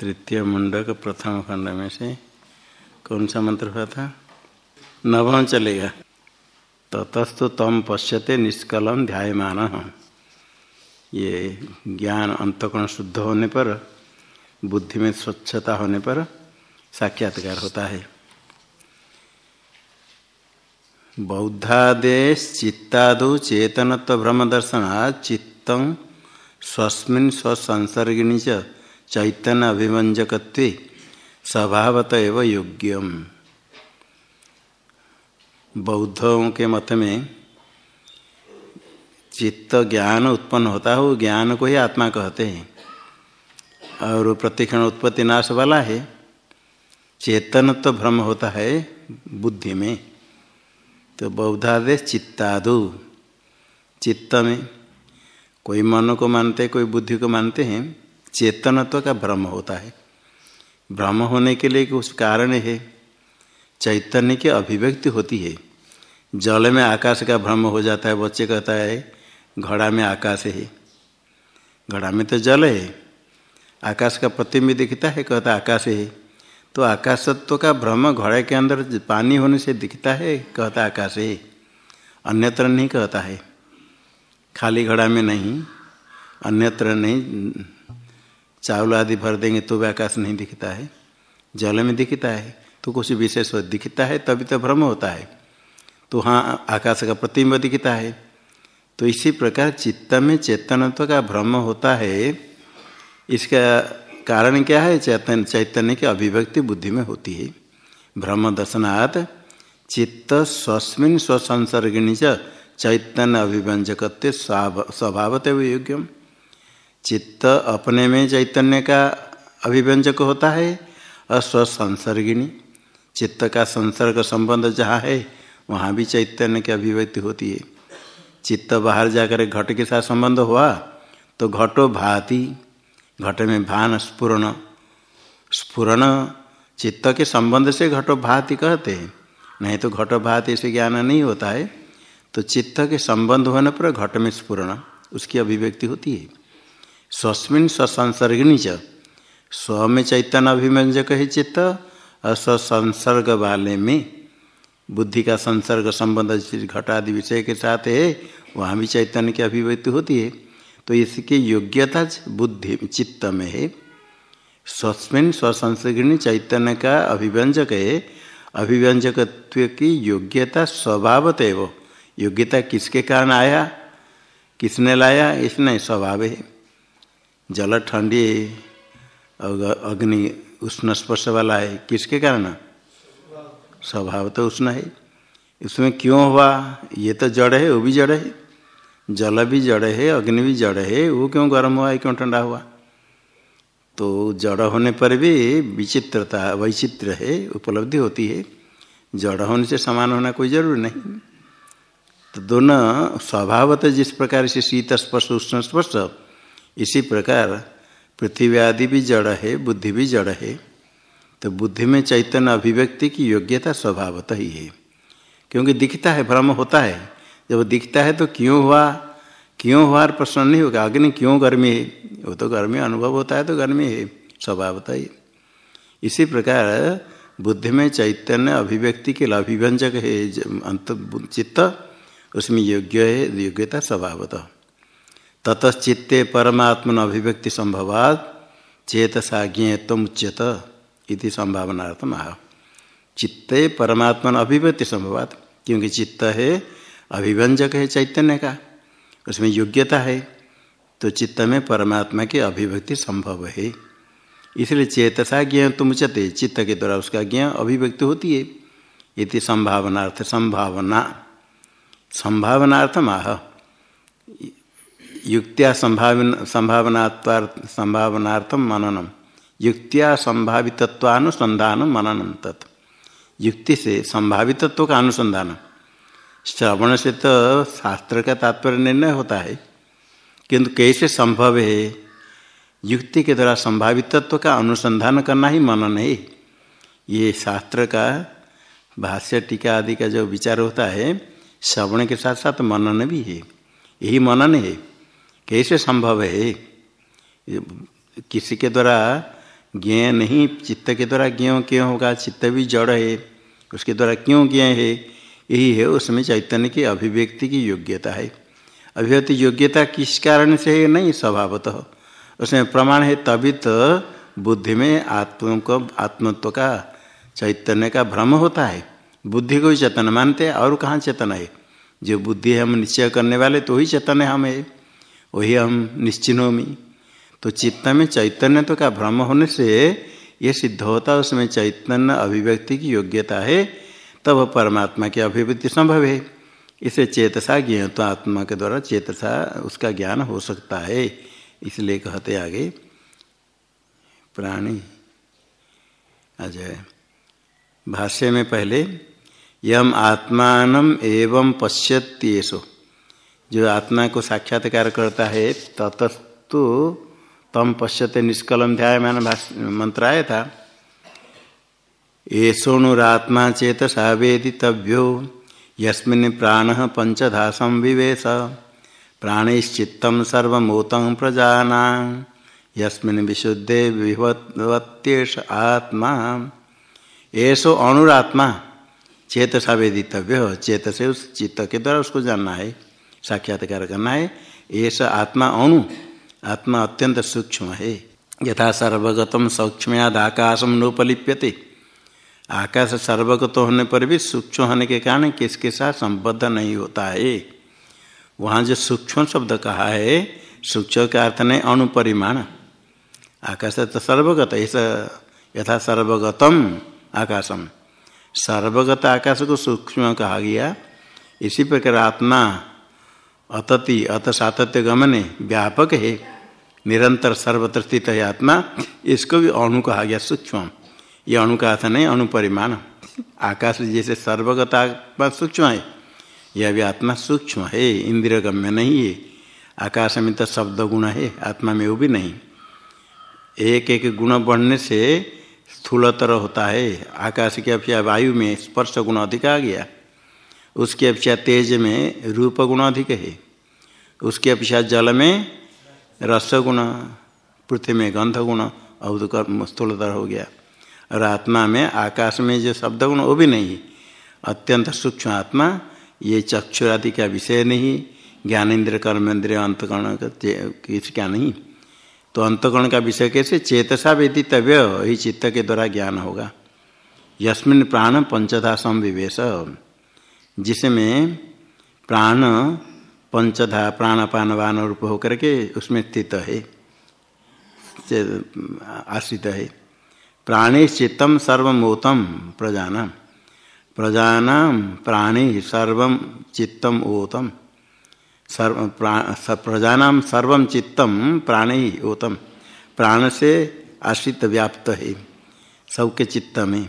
तृतीय मुंडक प्रथम खंड में से कौन सा मंत्र हुआ था? नवम चलेगा। ततस्तु तम पश्यते निष्कलम ध्यायमान। ये ज्ञान अंतकोण शुद्ध होने पर, बुद्धि में स्वच्छता होने पर साक्षात्कार होता है। बौद्धादेश चित्तादो चेतनत्व भ्रम दर्शना चित्त स्वस्मिन स्वसंसर्गिणी चैतन्य अभिवंजकत्व स्वभावत एवं योग्यम। बौद्धों के मत में चित्त ज्ञान उत्पन्न होता है, वो ज्ञान को ही आत्मा कहते हैं। और प्रतिक्षण उत्पत्ति नाश वाला है। चेतन तो भ्रम होता है बुद्धि में। तो बौद्धादेश चित्तादु। चित्त में कोई मन को मानते, कोई बुद्धि को मानते हैं चेतनत्व का भ्रम होता है। भ्रम होने के लिए कुछ कारण है। चैतन्य की अभिव्यक्ति होती है। जल में आकाश का भ्रम हो जाता है, बच्चे कहता है, घड़ा में आकाश है। घड़ा में तो जल है। आकाश का प्रतिम्ब दिखता है, कहता आकाश है। तो आकाशत्व का भ्रम घड़े के अंदर पानी होने से दिखता है, कहता आकाश है। अन्यत्र नहीं कहता है। खाली घड़ा में नहीं। अन्यत्र नहीं चावल आदि भर देंगे तो भी आकाश नहीं दिखता है। जल में दिखता है तो कुछ विशेष दिखता है तभी तो भ्रम होता है। तो हाँ आकाश का प्रतिम्ब दिखता है। तो इसी प्रकार चित्त में चेतनत्व का भ्रम होता है। इसका कारण क्या है? चैतन्य चैतन्य की अभिव्यक्ति बुद्धि में होती है। भ्रम दर्शनात् चित्त स्वस्मिन स्वसंसर्गिणी चैतन्य अभिव्यंजकत्व स्वभावत योग्यम। चित्त अपने में चैतन्य का अभिव्यंजक होता है और स्वसंसर्गिणी चित्त का संसर्ग संबंध जहाँ है, वहाँ भी चैतन्य की अभिव्यक्ति होती है। चित्त बाहर जाकर घट के साथ संबंध हुआ तो घटो भाति, घट में भान स्फुरण स्फुरण चित्त के संबंध से घटो भाति कहते हैं। नहीं तो घटो भाति से ज्ञान नहीं होता है तो चित्त के संबंध होने पर घट में स्फुरण उसकी अभिव्यक्ति होती है। स्वस्मिन स्वसंसर्गिणी च। स्व में चैतन्य अभिव्यंजक है चित्त और वाले में बुद्धि का संसर्ग संबंध घटादि विषय के साथ है, वहाँ भी चैतन्य की अभिव्यक्ति होती है। तो इसकी योग्यता बुद्धि चित्त में है। स्वस्मिन स्वसंसर्गिणी चैतन्य का अभिव्यंजक है। अभिव्यंजकत्व की योग्यता स्वभावत एवं योग्यता किसके कारण आया? किसने लाया? इसने स्वभाव है। जल ठंडी अग्नि उष्ण स्पर्श वाला है। किसके कारण? स्वभाव तो उष्ण है। इसमें क्यों हुआ? ये तो जड़ है, वो भी जड़ है। जल भी जड़ है, अग्नि भी जड़ है, वो क्यों गर्म हुआ है क्यों ठंडा हुआ? तो जड़ होने पर भी विचित्रता, वैचित्र है, उपलब्धि होती है। जड़ होने से समान होना कोई ज़रूर नहीं। तो दोनों स्वभावत जिस प्रकार से शीत स्पर्श, उष्ण स्पर्श इसी प्रकार पृथ्वी आदि भी जड़ है, बुद्धि भी जड़ है तो बुद्धि में चैतन्य अभिव्यक्ति की योग्यता स्वभावतः ही है। क्योंकि दिखता है, भ्रम होता है। जब दिखता है तो क्यों हुआ? क्यों हुआ? प्रश्न नहीं होगा, अग्नि क्यों गर्मी है? वो तो गर्मी अनुभव होता है तो गर्मी है, स्वभावतः ही। इसी प्रकार बुद्धि में चैतन्य अभिव्यक्ति के अभिव्यंजक है अंत चित्त, उसमें योग्य है, योग्यता स्वभावतः। ततश्चित्ते परमात्मन अभिव्यक्ति संभवात चेतसा ज्ञेयत्व उच्यत इति संभावनार्थम आह। चित्ते परमात्मन अभिव्यक्ति संभवात, क्योंकि चित्त है अभिव्यंजक है चैतन्य का, उसमें योग्यता है तो चित्त में परमात्मा की अभिव्यक्ति संभव है। इसलिए चेतसा ज्ञ तुम उचते चित्त के द्वारा उसका ज्ञ अभिव्यक्ति होती है, इति संभावनार्थ संभावना। संभावनार्थम आह। युक्त्या संभावना संभावनात्वार्थ संभावनार्थम मननम युक्तिया संभावितत्वानुसंधान मननम तत्। युक्ति से संभावितत्व का अनुसंधान। श्रवण से तो शास्त्र का तात्पर्य निर्णय होता है। किंतु कैसे संभव है? युक्ति के द्वारा संभावितत्व का अनुसंधान करना ही मनन है। ये शास्त्र का भाष्य टीका आदि का जो विचार होता है, श्रवण के साथ साथ मनन भी है। यही मनन है। कैसे संभव है? किसी के द्वारा ज्ञ नहीं, चित्त के द्वारा ज्ञ क्यों होगा? चित्त भी जड़ है, उसके द्वारा क्यों ज्ञ है? यही है उसमें चैतन्य की अभिव्यक्ति की योग्यता है। अभिव्यक्ति योग्यता किस कारण से है? नहीं, स्वभावतः। उसमें प्रमाण है, तभी तो बुद्धि में आत्म को, आत्मत्व का, चैतन्य का भ्रम होता है। बुद्धि को ही चेतन मानते हैं, और कहाँ चेतन है? जो बुद्धि हम निश्चय करने वाले तो ही चेतन है। हम वही हम निश्चिनोमी तो चित्त में चैतन्य तो का भ्रम होने से ये सिद्ध होता है, उसमें चैतन्य अभिव्यक्ति की योग्यता है, तब परमात्मा की अभिव्यक्ति संभव है। इसे चेतसा ज्ञ तो आत्मा के द्वारा चेतसा, उसका ज्ञान हो सकता है, इसलिए कहते आगे। प्राणी, अजय, भाष्य में पहले, यम आत्मान एवं पश्यत्येसो जो आत्मा को साक्षात्कार करता है, ततस्तु तम पश्यते निष्कलम ध्याय मंत्र आया था। येषोणुरात्मा चेत सावेदितव्यो, यस्मिन् प्राण पंचधा संविवेश प्राणैश्चित्त सर्वमूत प्रजाना, यस्मिन् विशुद्धे विभवत्येष आत्मा। ऐसो अणुरात्मा चेत सावेदितव्य चेत से उस चित्त के द्वारा उसको जानना है। साक्षात्कार करना है। ऐसा आत्मा अणु, आत्मा अत्यंत सूक्ष्म है। यथा सर्वगतम सौक्ष्मयाद आकाशम नोपलिप्यते। आकाश सर्वगत होने पर भी सूक्ष्म होने के कारण किसके साथ संबद्ध नहीं होता है। वहाँ जो सूक्ष्म शब्द कहा है, सूक्ष्म का अर्थ नहीं अणुपरिमाण आकाश तो सर्वगत, ऐसा यथा सर्वगतम आकाशम। सर्वगत आकाश को सूक्ष्म कहा गया। इसी प्रकार आत्मा अतति, अत सातत्य गमने, व्यापक है। निरंतर सर्वत्र स्थित है आत्मा, इसको भी अणु कहा गया सूक्ष्म ये अणु का अर्थ नहीं अणुपरिमाण आकाश जैसे सर्वगत आत्मा सूक्ष्म है, यह भी आत्मा सूक्ष्म है, इंद्रिय गम्य नहीं है। आकाश में तो शब्द गुण है, आत्मा में वो भी नहीं। एक एक गुण बढ़ने से स्थूलतर होता है। आकाश की अपेक्षा वायु में स्पर्श गुण अधिक आ गया। उसकी अपेक्षा तेज में रूप गुण अधिक है। उसकी अपेक्षा जल में रस गुण पृथ्वी में गंध गुण अवध स्थूलतर हो गया। और आत्मा में आकाश में जो शब्द गुण वो भी नहीं। अत्यंत सूक्ष्म आत्मा, ये चक्षुरादि का विषय नहीं। ज्ञानेन्द्र कर्मेंद्र अंतकरण का नहीं। तो अंतकरण का विषय कैसे? चेतसा वेदितव्य, ही चित्त के द्वारा ज्ञान होगा। यस्मिन प्राण पंचधा संविवेश। जिसमें प्राण पंचधा प्राणपान वान रूप होकर के उसमें स्थित है आश्रित है। प्राणी चित्तम सर्वमोतम प्रजाना प्रजाना प्राणी सर्व चित्तम ओतम। सर्व प्रजानाम सर्व चित्तम प्राण ओतम। प्राण से आश्रित व्याप्त है सबके चित्त में।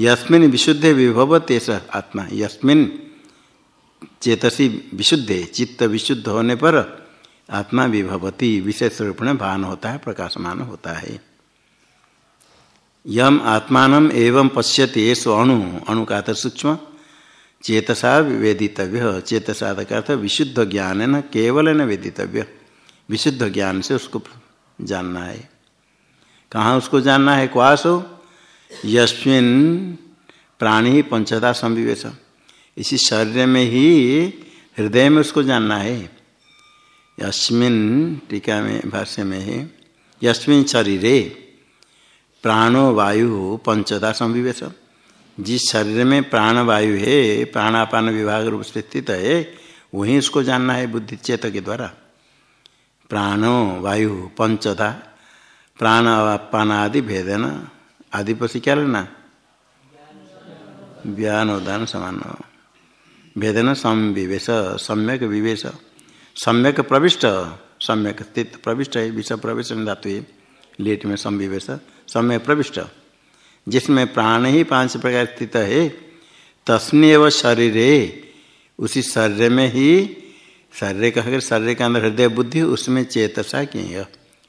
यस्मिन विशुद्ध विभव ऐसा आत्मा। यस्मिन चेतसी विशुद्ध, चित्त विशुद्ध होने पर आत्मा विभवती, विशेष रूप में भान होता है, प्रकाशमान होता है। यम आत्मान एवं पश्यति ये अणु अणु का सूक्ष्म, चेतसा वेदितव्य चेतसा का विशुद्ध ज्ञान न केवल न वेदितव्य। विशुद्ध ज्ञान से उसको जानना है। कहाँ उसको जानना है? क्वास हो यस्मिन प्राणी पंचदा संविवेश। इसी शरीर में ही हृदय में उसको जानना है। यस्मिन टीका में, भाष्य में है, यस्मिन शरीरे प्राणो वायु पंचदा संविवेश। जिस शरीर में प्राण वायु है, प्राणापान विभाग रूप से स्थित है, वहीं उसको जानना है बुद्धि चेत के द्वारा। प्राणो वायु पंचधा आदि भेदन आदि पर क्या लेना व्यानोदान समान। भेदन संविवेश, सम्यक विवेश। सम्यक प्रविष्ट, सम्यक स्थित प्रविष्ट है विषय प्रवेश धातु है। लेट में संविवेश, सम्यक प्रविष्ट। जिसमें प्राण ही पाँच प्रकार स्थित है तस्मेव शरीर। उसी शरीर में ही, शरीर कहकर शरीर के अंदर हृदय बुद्धि, उसमें चेतसा की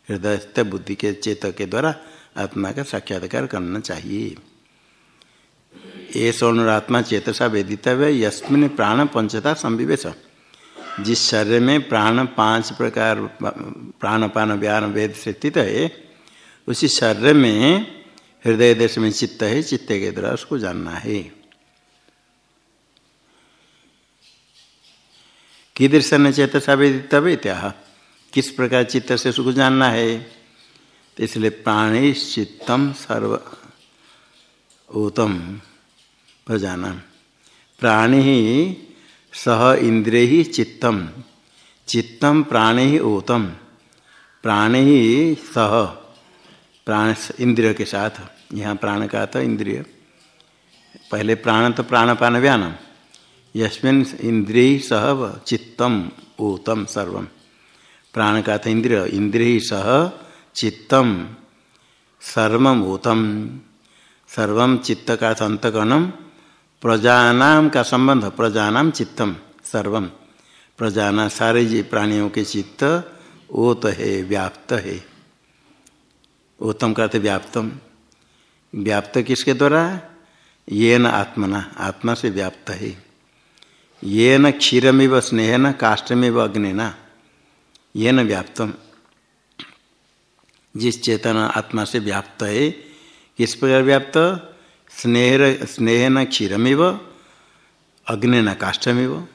हृदय बुद्धि के चेत के द्वारा आत्मा का साक्षात्कार करना चाहिए। ये सोनुरात्मा चेतसा वेदितव्य यस्मिन प्राण पंचता संविवेश। जिस शरीर में प्राण पाँच प्रकार प्राण पान व्यान वेद से स्थित है, उसी शरीर में हृदय देश में चित्त है, चित्त के द्वारा उसको जानना है। कीदृशन चेतसा वेदितव्य किस प्रकार चित्त से उसको जानना है? इसलिए प्राणी चित्तम सर्व उत्तम प्रजाना। प्राणी ही सह इंद्रिय ही चित्तम। चित्तम प्राणी ही उत्तम प्राणी ही सह। प्राण इंद्रिय के साथ। यहाँ प्राण का था इंद्रिय। पहले प्राण तो प्राणपान व्यानम। यस्मिन इंद्रिय सह चित्तम ऊतम सर्वम। प्राण का था इंद्रिय। इंद्रिय सह चित्तम सर्वम ऊतम सर्वम चित्त का अंतकरणम प्रजानाम का संबंध प्रजानाम चित्तम सर्वम प्रजाना सारे जी प्राणियों के चित्त, ओत है, व्याप्त है। उत्तम करते व्याप्तम। व्याप्त किसके द्वारा? ये न आत्मना, आत्मा से व्याप्त है। ये न क्षीरमिव स्नेह न काष्ठमिव अग्निना। ये न व्याप्तम। जिस चेतन आत्मा से व्याप्त है, किस प्रकार व्याप्त? स्नेह स्नेह न क्षीरमिव, अग्नि न काष्ठमिव।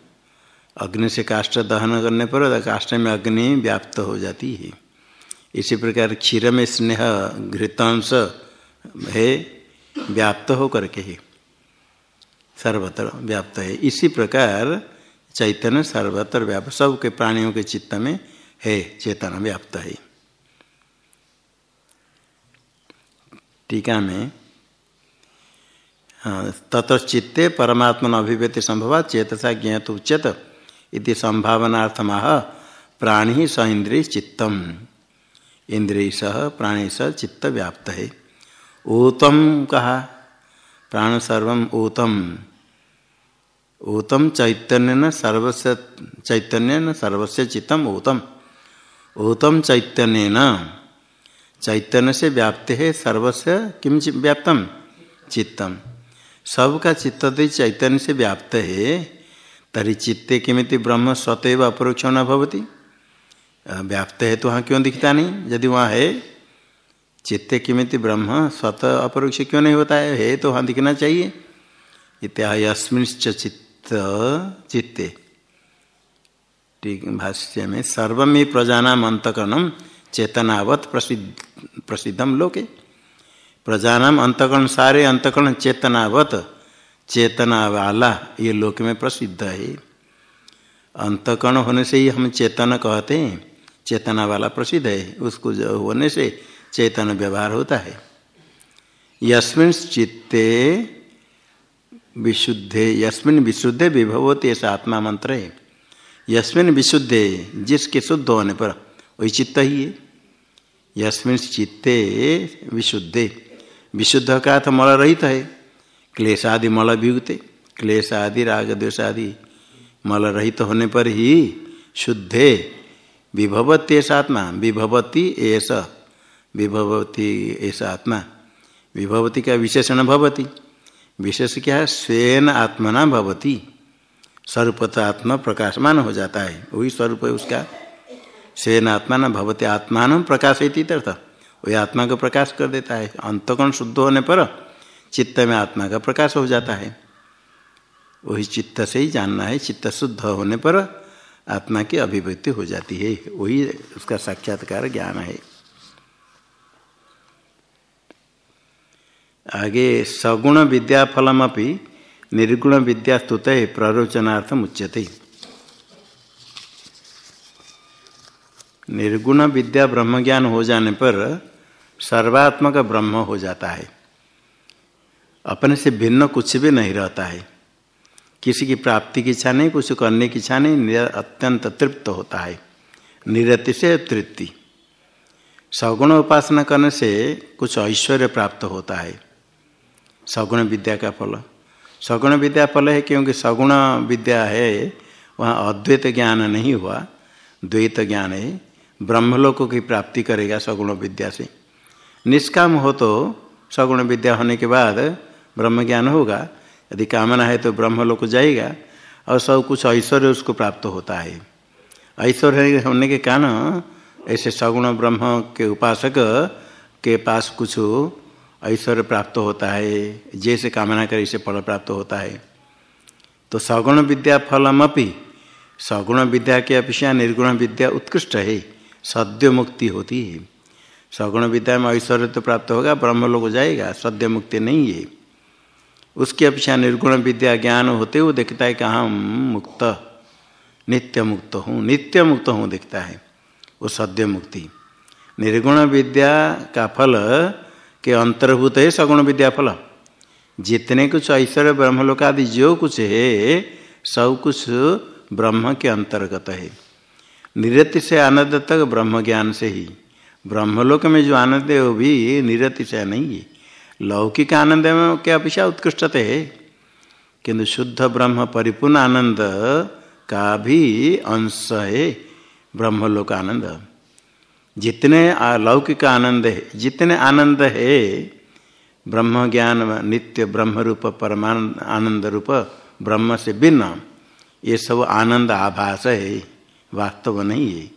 अग्नि से काष्ठ दहन करने पर काष्ठ में अग्नि व्याप्त हो जाती है। इसी प्रकार क्षीर में स्नेह, घृतांश है, व्याप्त हो करके ही। सर्वत्र व्याप्त है। इसी प्रकार चैतन्य सर्वत्र व्याप्त, सबके प्राणियों के चित्त में है, चेतना व्याप्त है। टीका में ततचित्ते परमात्मा अभिव्यक्ति संभव चेतसा ज्ञात उच्यत इति संभावनार्थमाह प्राणी स इंद्रिय चित्तम। इंद्रिय सह प्राणी स चित्त व्याप्त है। ऊतम कहा प्राण सर्व ऊतम। ऊतम चैतन्य न सर्वस्व चैतन्य न सर्वस्व चित्तम ऊतम। ऊतम चैतन्य न चैतन्य से व्याप्त है, सर्वस्व किम व्याप्तम? चित्तम। सबका चित्त तो चैतन्य से व्याप्त है, तरी चित्ते किमित ब्रह्म स्वतः अपरोक्ष न भवती। व्याप्त है तो वहाँ क्यों दिखता नहीं? यदि वहाँ है, चित्ते किमित ब्रह्म स्वतः अपरोक्ष क्यों नहीं होता है? है तो वहाँ दिखना चाहिए। इत्या चित्त, चित्ते। ठीक, भाष्य में सर्वम ही प्रजानाम अंतकरणम चेतनावत प्रसिद्ध, प्रसिद्धम लोके। प्रजानाम अंतकरण सारे अंतकरण चेतनावत चेतना वाला ये लोक में प्रसिद्ध है। अंतकर्ण होने से ही हम चेतन कहते हैं चेतना वाला प्रसिद्ध है, उसको जो, होने से चेतन व्यवहार होता है। यस्मिन चित्ते विशुद्धे, यस्मिन विशुद्धे विभवती ऐसा आत्मा मंत्र है। यस्मिन विशुद्धे जिसके शुद्ध होने पर वही चित्त ही है। यस्मिन चित्ते विशुद्धे। विशुद्ध का तो मल रहित है। क्लेशादि मल वियुक्त क्लेश आदि राग द्वेष आदि मल रहित होने पर ही शुद्धे। विभवती ऐसा आत्मा। विभवती ऐसा विभवती ऐसा आत्मा। विभवती का विशेषण भवती। विशेष क्या है? स्वयं आत्मना भवती। स्वरूपत आत्मा प्रकाशमान हो जाता है। वही स्वरूप है उसका स्वयं आत्मा न भवती आत्मान प्रकाश अर्थ। वही आत्मा को प्रकाश कर देता है। अंतकोण शुद्ध होने पर चित्त में आत्मा का प्रकाश हो जाता है। वही चित्त से ही जानना है, चित्त शुद्ध होने पर आत्मा की अभिव्यक्ति हो जाती है। वही उसका साक्षात्कार ज्ञान है। आगे सगुण विद्या फलम अपनी निर्गुण विद्या स्तुत प्ररोचनार्थम उच्यते निर्गुण विद्या ब्रह्म ज्ञान हो जाने पर सर्वात्मक ब्रह्म हो जाता है। अपने से भिन्न कुछ भी नहीं रहता है। किसी की प्राप्ति की इच्छा नहीं, कुछ करने की इच्छा नहीं अत्यंत तृप्त होता है। निरति से तृप्ति। सगुण उपासना करने से कुछ ऐश्वर्य प्राप्त होता है। सगुण विद्या का फल। सगुण विद्या फल है क्योंकि सगुण विद्या है, वहाँ अद्वैत ज्ञान नहीं हुआ। द्वैत ज्ञान है। ब्रह्मलोक की प्राप्ति करेगा सगुण विद्या से। निष्काम हो तो सगुण विद्या होने के बाद ब्रह्म ज्ञान होगा। यदि कामना है तो ब्रह्म लोक जाएगा और सब कुछ ऐश्वर्य उसको प्राप्त होता है। ऐश्वर्य होने के कारण ऐसे सगुण ब्रह्म के उपासक के पास कुछ ऐश्वर्य प्राप्त होता है। जैसे कामना करे इसे फल प्राप्त होता है। तो सगुण विद्या फलम अपनी सगुण विद्या के अपेक्षा निर्गुण विद्या उत्कृष्ट है। सद्य मुक्ति होती है। सगुण विद्या में ऐश्वर्य तो प्राप्त होगा ब्रह्म लोग जाएगा सद्य मुक्ति नहीं है। उसकी अपेक्षा निर्गुण विद्या ज्ञान होते हुए देखता है कि हम मुक्त नित्य मुक्त हूँ नित्य मुक्त हूँ देखता है, वो सद्य मुक्ति निर्गुण विद्या का फल के अंतर्भूत है सगुण विद्या फल। जितने कुछ ऐश्वर्य ब्रह्मलोक आदि जो कुछ है, सब कुछ ब्रह्म के अंतर्गत है। निरति से आनंद तक ब्रह्म ज्ञान से ही। ब्रह्मलोक में जो आनंद है वो भी निरति से नहीं है। लौकिक आनंद में क्या अपेक्षा उत्कृष्टते है? किंतु शुद्ध ब्रह्म परिपूर्ण आनंद का भी अंश है ब्रह्मलोक आनंद। जितने लौकिक आनंद है, जितने आनंद है ब्रह्म ज्ञान नित्य ब्रह्म रूप परमान आनंद रूप ब्रह्म से भिन्न। ये सब आनंद आभास है। वास्तव नहीं है।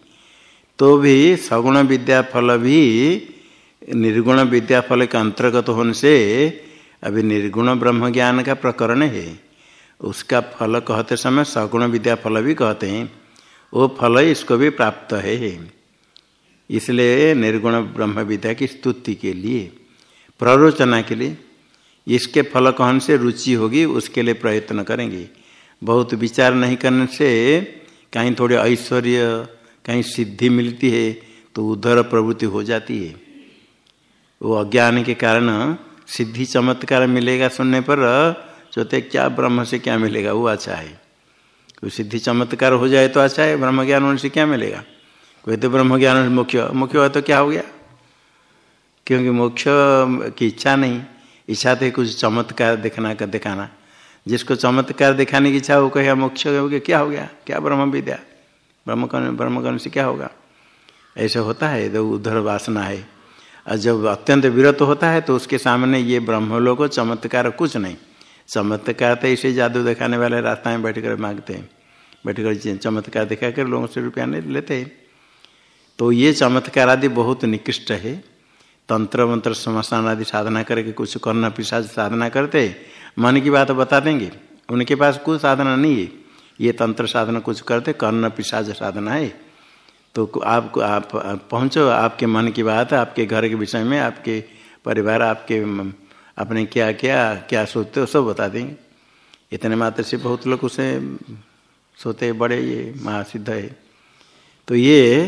तो भी सगुण विद्या फल भी निर्गुण विद्या फल के अंतर्गत होने से अभी निर्गुण ब्रह्म ज्ञान का प्रकरण है। उसका फल कहते समय सगुण विद्या फल भी कहते हैं। वो फल इसको भी प्राप्त है। इसलिए निर्गुण ब्रह्म विद्या की स्तुति के लिए, प्ररोचना के लिए, इसके फल कहन से रुचि होगी, उसके लिए प्रयत्न करेंगे। बहुत विचार नहीं करने से कहीं थोड़े ऐश्वर्य, कहीं सिद्धि मिलती है तो उधर प्रवृत्ति हो जाती है। वो अज्ञान के कारण सिद्धि चमत्कार मिलेगा सुनने पर सोते क्या ब्रह्म से क्या मिलेगा, वो अच्छा है। कोई सिद्धि चमत्कार हो जाए तो अच्छा है ब्रह्म ज्ञान होने से क्या मिलेगा? कोई तो ब्रह्म ज्ञान मुख्य मुख्य हुआ तो क्या हो गया? क्योंकि मोक्ष की इच्छा नहीं, इच्छा थे कुछ चमत्कार दिखना कर दिखाना। जिसको चमत्कार दिखाने की इच्छा वो कहेगा मोक्ष हो गया, क्या हो गया? क्या ब्रह्म विद्या ब्रह्म कर्ण ब्रह्म कर्ण से क्या होगा? ऐसे होता है तो उधर वासना है। और जब अत्यंत विरत होता है तो उसके सामने ये ब्रह्मलोक चमत्कार कुछ नहीं। चमत्कार तो इसे जादू दिखाने वाले रास्ता में बैठ कर मांगते हैं। बैठ कर चमत्कार दिखा कर लोगों से रुपया नहीं लेते हैं। तो ये चमत्कार आदि बहुत निकृष्ट है। तंत्र मंत्र समस्थान आदि साधना करके कुछ करना पिशाच साधना करते मन की बात बता देंगे। उनके पास कोई साधना नहीं है। ये तंत्र साधना कुछ करते, कर्ण पिशाच साधना है। तो आपको आप पहुँचो, आपके मन की बात, आपके घर के विषय में, आपके परिवार, आपके अपने क्या क्या क्या सोचते हो, सब बता देंगे। इतने मात्र से बहुत लोग उसे सोते बड़े, ये महासिद्ध है। तो ये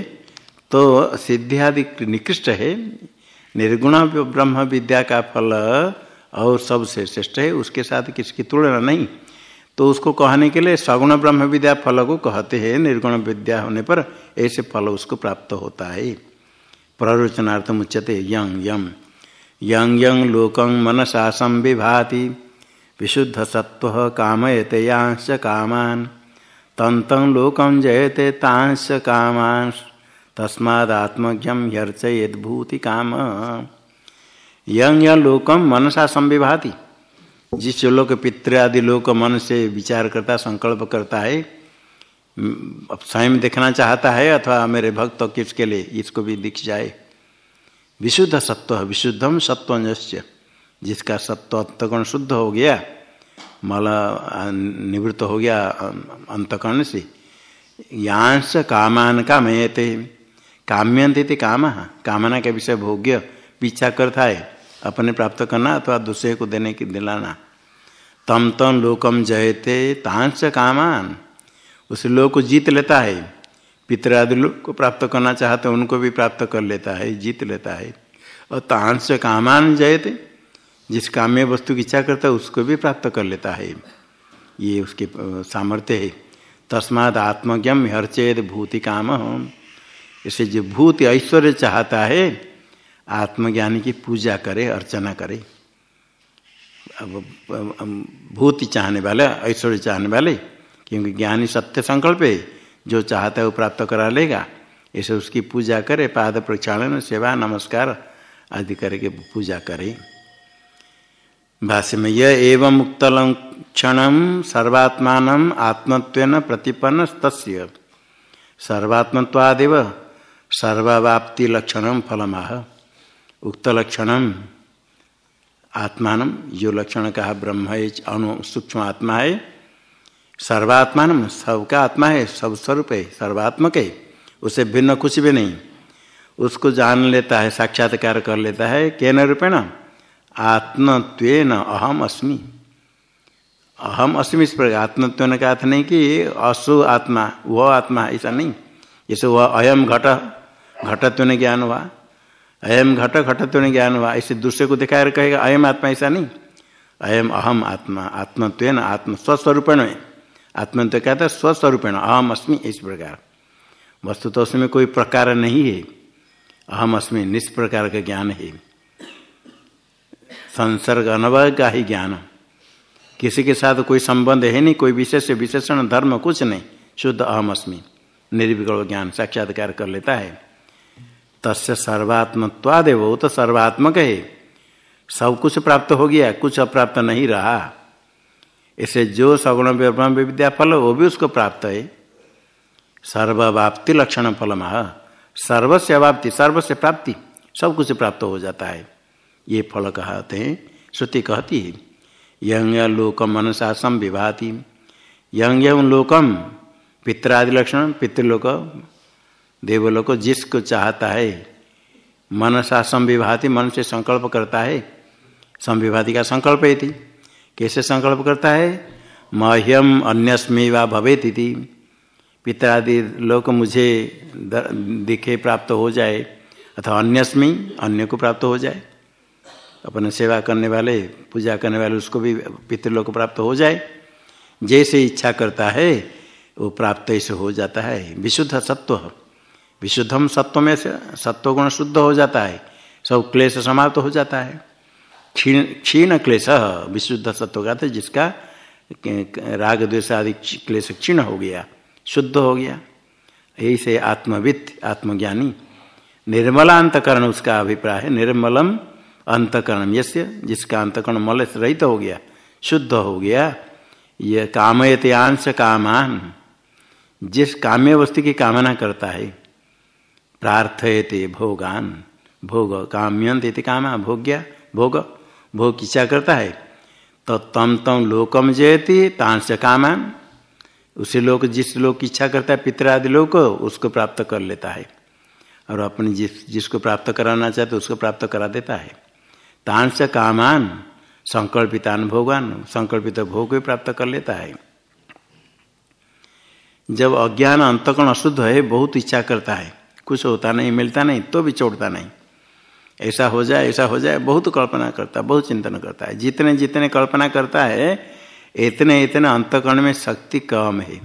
तो सिद्धियादि निकृष्ट है। निर्गुण ब्रह्म विद्या का फल और सबसे श्रेष्ठ है, उसके साथ किसकी तुलना नहीं। तो उसको कहने के लिए सगुण ब्रह्म विद्या फल को कहते हैं, निर्गुण विद्या होने पर ऐसे फल उसको प्राप्त होता है। प्ररोचनार्थम उच्यते यंग यम यंग यंग लोकं मनसा संविभाति, विशुद्ध सत्व कामयते यांश कामान। तंतं लोकं जयते तांश कामांश तस्मात्मज्ञम ह्यर्चयद भूति काम यंग लोकम मनसा संविभाति। जिस लोक पितृ आदि लोक मन से विचार करता, संकल्प करता है स्वयं देखना चाहता है अथवा मेरे भक्त किसके लिए इसको भी दिख जाए। विशुद्ध सत्व विशुद्धम सत्वजस्य। जिसका सत्व अंतकरण शुद्ध हो गया, मल निवृत्त हो गया अंतकरण से, यांश कामान का मयते काम्यंत काम। कामना के विषय भोग्य, पीछा करता है। अपने प्राप्त करना अथवा दूसरे को देने की दिलाना। तम तम लोकम जयते तांस कामान। उस लोक को जीत लेता है। पितर आदि लोग को प्राप्त करना चाहते उनको भी प्राप्त कर लेता है, जीत लेता है। और तांस कामान जयते, जिस काम्य वस्तु की इच्छा करता है, उसको भी प्राप्त कर लेता है। ये उसके सामर्थ्य है। तस्माद आत्मज्ञम हर्चेद भूति काम इसे जो भूत ऐश्वर्य चाहता है आत्मज्ञानी की पूजा करे, अर्चना करे। भूत चाहने वाले, ऐश्वर्य चाहने वाले, क्योंकि ज्ञानी सत्य संकल्प है जो चाहता है वो प्राप्त करा लेगा। ऐसे उसकी पूजा करे, पाद प्रक्षालन, सेवा, नमस्कार आदि करके पूजा करे। भाष्य में यह एवं मुक्त क्षण सर्वात्मान आत्मत्व प्रतिपन्न तस्य सर्वात्मत्वादेव सर्ववाप्ति लक्षण फलमाह। उक्त लक्षणम आत्मान जो लक्षण कहा ब्रह्म है अणु सूक्ष्म आत्मा है सर्वात्मान सबका आत्मा है सब स्वरूप है सर्वात्मक। है उसे भिन्न कुछ भी नहीं। उसको जान लेता है, साक्षात्कार कर लेता है, केन रूपेण? आत्मत्वेन अहम अस्मि। अहम अस्मि इस प्रकार। आत्मत्व का अर्थ नहीं कि असु आत्मा वह आत्मा, ऐसा नहीं। जैसे वह अयम घट, घटत्व ने ज्ञान हुआ। अयम घट घटत्व ने ज्ञान हुआ। ऐसे दूसरे को दिखाया कहेगा, अयम आत्मा, ऐसा नहीं। अयम अहम आत्मा आत्मत्व आत्म, स्वस्वरूपेण में आत्मत्व कहता है स्वस्वरूपेण, अहम अस्मि, इस प्रकार। वस्तु तो उसमें कोई प्रकार नहीं है। अहम अस्मि, निष्प्रकार का ज्ञान है। संसर्ग अनुभव का ही ज्ञान। किसी के साथ कोई संबंध है नहीं, कोई विशेष विशेषण, धर्म कुछ नहीं। शुद्ध अहम अस्मि, निर्विकल ज्ञान, साक्षात्कार कर लेता है। तस्य सर्वात्मत्वादेव वो तो सर्वात्मक है। सब कुछ प्राप्त हो गया, कुछ अप्राप्त नहीं रहा। इसे जो सगुण ब्रह्म विद्या फल, वो भी उसको प्राप्त है। सर्ववाप्ति लक्षण फल मह सर्वस्य अवाप्ति सर्वस्य प्राप्ति, सब कुछ प्राप्त हो जाता है। ये फल कहते हैं, श्रुति कहती है यंग लोकम मनसा संविभाति यंग लोकम पितरादि लक्षण, पितृलोक देवलोक जिसको चाहता है मन सा संविभाति मन से संकल्प करता है। संविभाति का संकल्प थी कैसे संकल्प करता है? मह्यम अन्यस्मी व भवेत पितरादि लोक मुझे दिखे प्राप्त हो जाए, अथवा अन्यस्मी अन्य को प्राप्त हो जाए। अपने सेवा करने वाले, पूजा करने वाले उसको भी पितृलोक प्राप्त हो जाए। जैसे इच्छा करता है, वो प्राप्त ऐसे हो जाता है। विशुद्ध सत्व। विशुद्धम सत्व में से सत्व गुण शुद्ध हो जाता है, सब क्लेश समाप्त हो जाता है। क्षीण क्षीण क्लेश, विशुद्ध सत्व का था, जिसका राग, द्वेष आदि क्लेश क्षीण हो गया, शुद्ध हो गया। यही से आत्मविद, आत्मज्ञानी। निर्मला अंतकरण उसका अभिप्राय है, निर्मलम अंतकरण। यस्य, जिसका अंतकरण मल रहित हो गया, शुद्ध हो गया, यह कामयते अंश कामान। जिस काम्य वस्तु की कामना करता है प्रार्थयते भोगान। भोग काम्यंत कामा, भोग्या, भोग भोग की इच्छा करता है? तो तम तम लोकम जयति तांस कामान। उसे लोग जिस लोग की इच्छा करता है, पितरादि लोग उसको प्राप्त कर लेता है। और अपनी जिस, जिसको प्राप्त कराना चाहते, उसको प्राप्त करा देता है। तांस कामान, संकल्पितान भोगान, संकल्पित भोग भी प्राप्त कर लेता है। जब अज्ञान अंतकण अशुद्ध है, बहुत इच्छा करता है। कुछ होता नहीं, मिलता नहीं तो भी छोड़ता नहीं। ऐसा हो जाए, ऐसा हो जाए, बहुत कल्पना करता है बहुत चिंतन करता है। जितने जितने कल्पना करता है, इतने इतने अंतकरण में शक्ति कम है।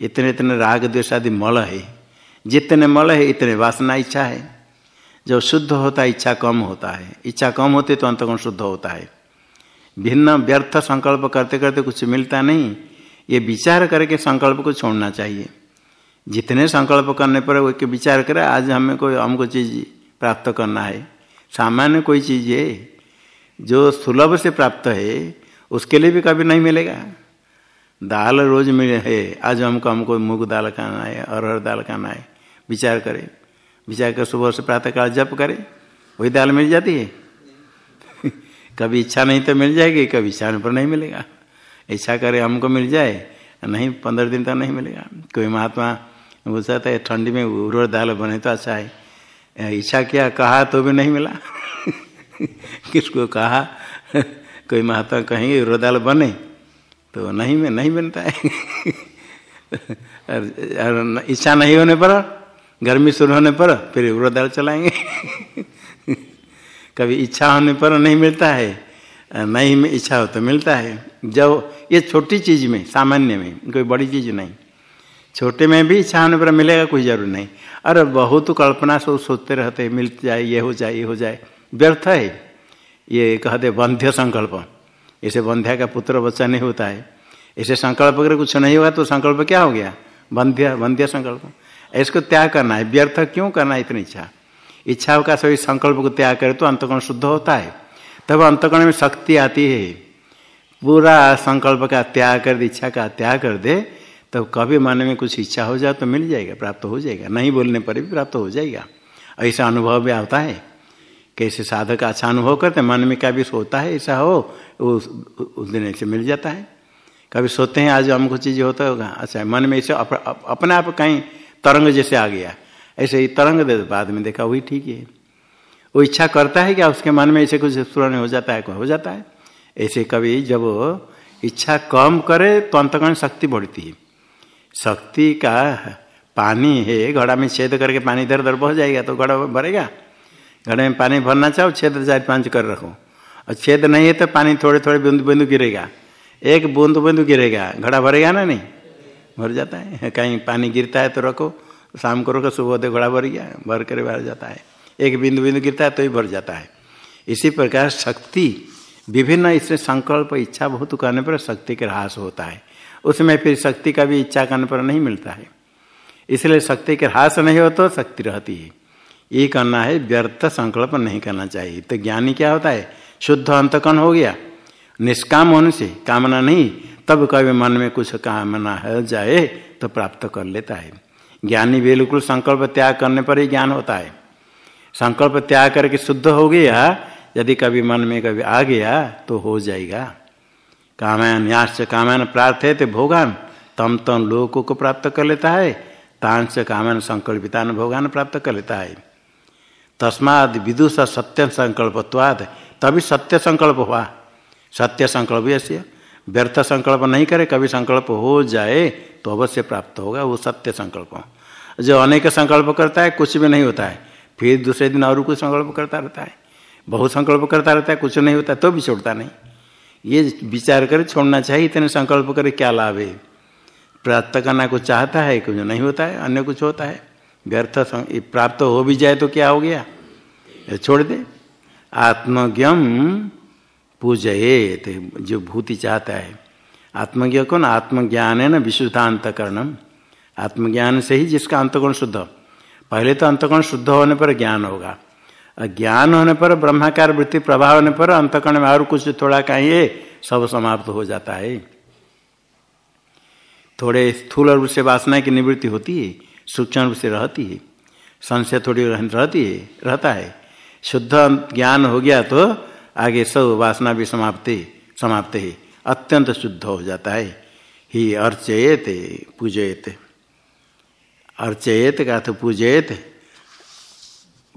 इतने इतने राग द्वेष आदि मल है। जितने मल है, इतने वासना इच्छा है। जब शुद्ध होता है इच्छा कम होता है। इच्छा कम होती है तो अंतकरण शुद्ध होता है। भिन्न व्यर्थ संकल्प करते करते कुछ मिलता नहीं। ये विचार करके संकल्प को छोड़ना चाहिए। जितने संकल्प करने पर वो विचार करे, आज हमें कोई हमको चीज़ प्राप्त करना है। सामान्य कोई चीज़ है जो सुलभ से प्राप्त है, उसके लिए भी कभी नहीं मिलेगा। दाल रोज मिले है, आज हमको हमको मूग दाल खाना है, अरहर दाल खाना है, विचार करे। विचार कर सुबह से प्रातः काल जप करे, वही दाल मिल जाती है। कभी इच्छा नहीं तो मिल जाएगी, कभी इच्छा पर नहीं मिलेगा। इच्छा करे हमको मिल जाए, नहीं, पंद्रह दिन तक नहीं मिलेगा। कोई महात्मा पूछा था ठंडी में उर्वर दाल बने तो अच्छा है। इच्छा किया, कहा तो भी नहीं मिला। किसको कहा? कोई महात्मा कहेंगे उर्वर दाल बने। तो नहीं में, नहीं बनता है। और इच्छा नहीं होने पर, गर्मी शुरू होने पर फिर उर्वर दाल चलाएँगे। कभी इच्छा होने पर नहीं मिलता है। नहीं में इच्छा हो तो मिलता है। जब ये छोटी चीज़ में, सामान्य में, कोई बड़ी चीज़ नहीं। छोटे में भी इच्छा होने पर मिलेगा, कोई ज़रूर नहीं। अरे, बहुत कल्पना सो सोचते रहते मिल जाए, ये हो जाए, ये हो जाए। व्यर्थ है। ये कहते बंध्य संकल्प। ऐसे बंध्या का पुत्र बच्चा नहीं होता है। ऐसे संकल्प अगर कुछ नहीं होगा तो संकल्प क्या हो गया? बंध्य बंध्य संकल्प। इसको त्याग करना है। व्यर्थ क्यों करना है इतनी इच्छा? इच्छाओं का सभी संकल्प को त्याग करे तो अंतकोण शुद्ध होता है। तब अंतकरण में शक्ति आती है। पूरा संकल्प का त्याग कर दे, इच्छा का त्याग कर दे तब कभी मन में कुछ इच्छा हो जाए तो मिल जाएगा प्राप्त हो जाएगा। नहीं बोलने पर भी प्राप्त हो जाएगा। ऐसा अनुभव भी आता है। कैसे साधक अच्छा अनुभव करते मन में कभी सोता है ऐसा हो उस उस दिन ऐसे मिल जाता है। कभी सोते हैं आज हमको चीज़ होता होगा अच्छा मन में ऐसे अप, अप, अपने आप कहीं तरंग जैसे आ गया। ऐसे ही तरंग दे बाद में देखा वही ठीक है। वो इच्छा करता है क्या उसके मन में ऐसे कुछ स्फुरन हो जाता है हो जाता है। ऐसे कभी जब इच्छा कम करे तो अंतकरण शक्ति बढ़ती है। शक्ति का पानी है, घड़ा में छेद करके पानी इधर उधर बह जाएगा तो घड़ा भरेगा। घड़े में पानी भरना चाहो, छेद चार पाँच कर रखो। और छेद नहीं है तो पानी थोड़े थोड़े बिंदु बिंदु गिरेगा। एक बूंद बूंद गिरेगा। घड़ा भरेगा ना नहीं? भर जाता है। कहीं पानी गिरता है तो रखो। शाम को रखो, सुबह दे घड़ा भर गया, भर कर भर जाता है। एक बिंदु बिंदु गिरता है तो ही भर जाता है। इसी प्रकार शक्ति, विभिन्न इससे संकल्प, इच्छा बहुत करने पर शक्ति का ह्रास होता है। उसमें फिर शक्ति का भी इच्छा करने पर नहीं मिलता है। इसलिए शक्ति के ह्रास नहीं हो तो शक्ति रहती है। ये करना है, व्यर्थ संकल्प नहीं करना चाहिए। तो ज्ञानी क्या होता है? शुद्ध अंतकन हो गया। निष्काम होने से कामना नहीं, तब कभी मन में कुछ कामना है, जाए तो प्राप्त कर लेता है। ज्ञानी बिल्कुल संकल्प त्याग करने पर ही ज्ञान होता है। संकल्प त्याग करके शुद्ध हो गया, यदि कभी मन में कभी आ गया तो हो जाएगा। कामायन याश्च कामायन प्रार्थ है तो भोगान। तम तम लोगों को प्राप्त कर लेता है। तांश कामयान संकल्पितान भोगान प्राप्त कर लेता है। तस्माद विदुष सत्य संकल्पत्वाद। तभी सत्य संकल्प हुआ। सत्य संकल्प ऐसे व्यर्थ संकल्प नहीं करे, कभी संकल्प हो जाए तो अवश्य प्राप्त होगा वो सत्य संकल्प। जो अनेक संकल्प करता है, कुछ भी नहीं होता है। फिर दूसरे दिन और कुछ संकल्प करता रहता है। बहुत संकल्प करता रहता है, कुछ नहीं होता तो भी छोड़ता नहीं। ये विचार कर छोड़ना चाहिए, इतने संकल्प करे क्या लाभ है? प्राप्त करना कुछ चाहता है, कुछ नहीं होता है, अन्य कुछ होता है। व्यर्थ प्राप्त हो भी जाए तो क्या हो गया? छोड़ दे। आत्मज्ञम पूजये जो भूति चाहता है। आत्मज्ञ कौन? आत्मज्ञान है ना विशुद्धांतकरणम आत्मज्ञान से ही जिसका अंतकोण शुद्ध पहले तो अंतगुण शुद्ध होने पर ज्ञान होगा। ज्ञान होने पर, ब्रह्माकार वृत्ति प्रभाव होने पर, अंतकरण में और कुछ थोड़ा कहीं सब समाप्त हो जाता है। थोड़े स्थूल रूप से वासना की निवृत्ति होती है, सूक्ष्म रूप से रहती है, संशय थोड़ी रहती है, रहता है। शुद्ध ज्ञान हो गया तो आगे सब वासना भी समाप्त समाप्त है। अत्यंत शुद्ध हो जाता है। ही अर्चयत, पूजयत। अर्चयत का तो पूजयत।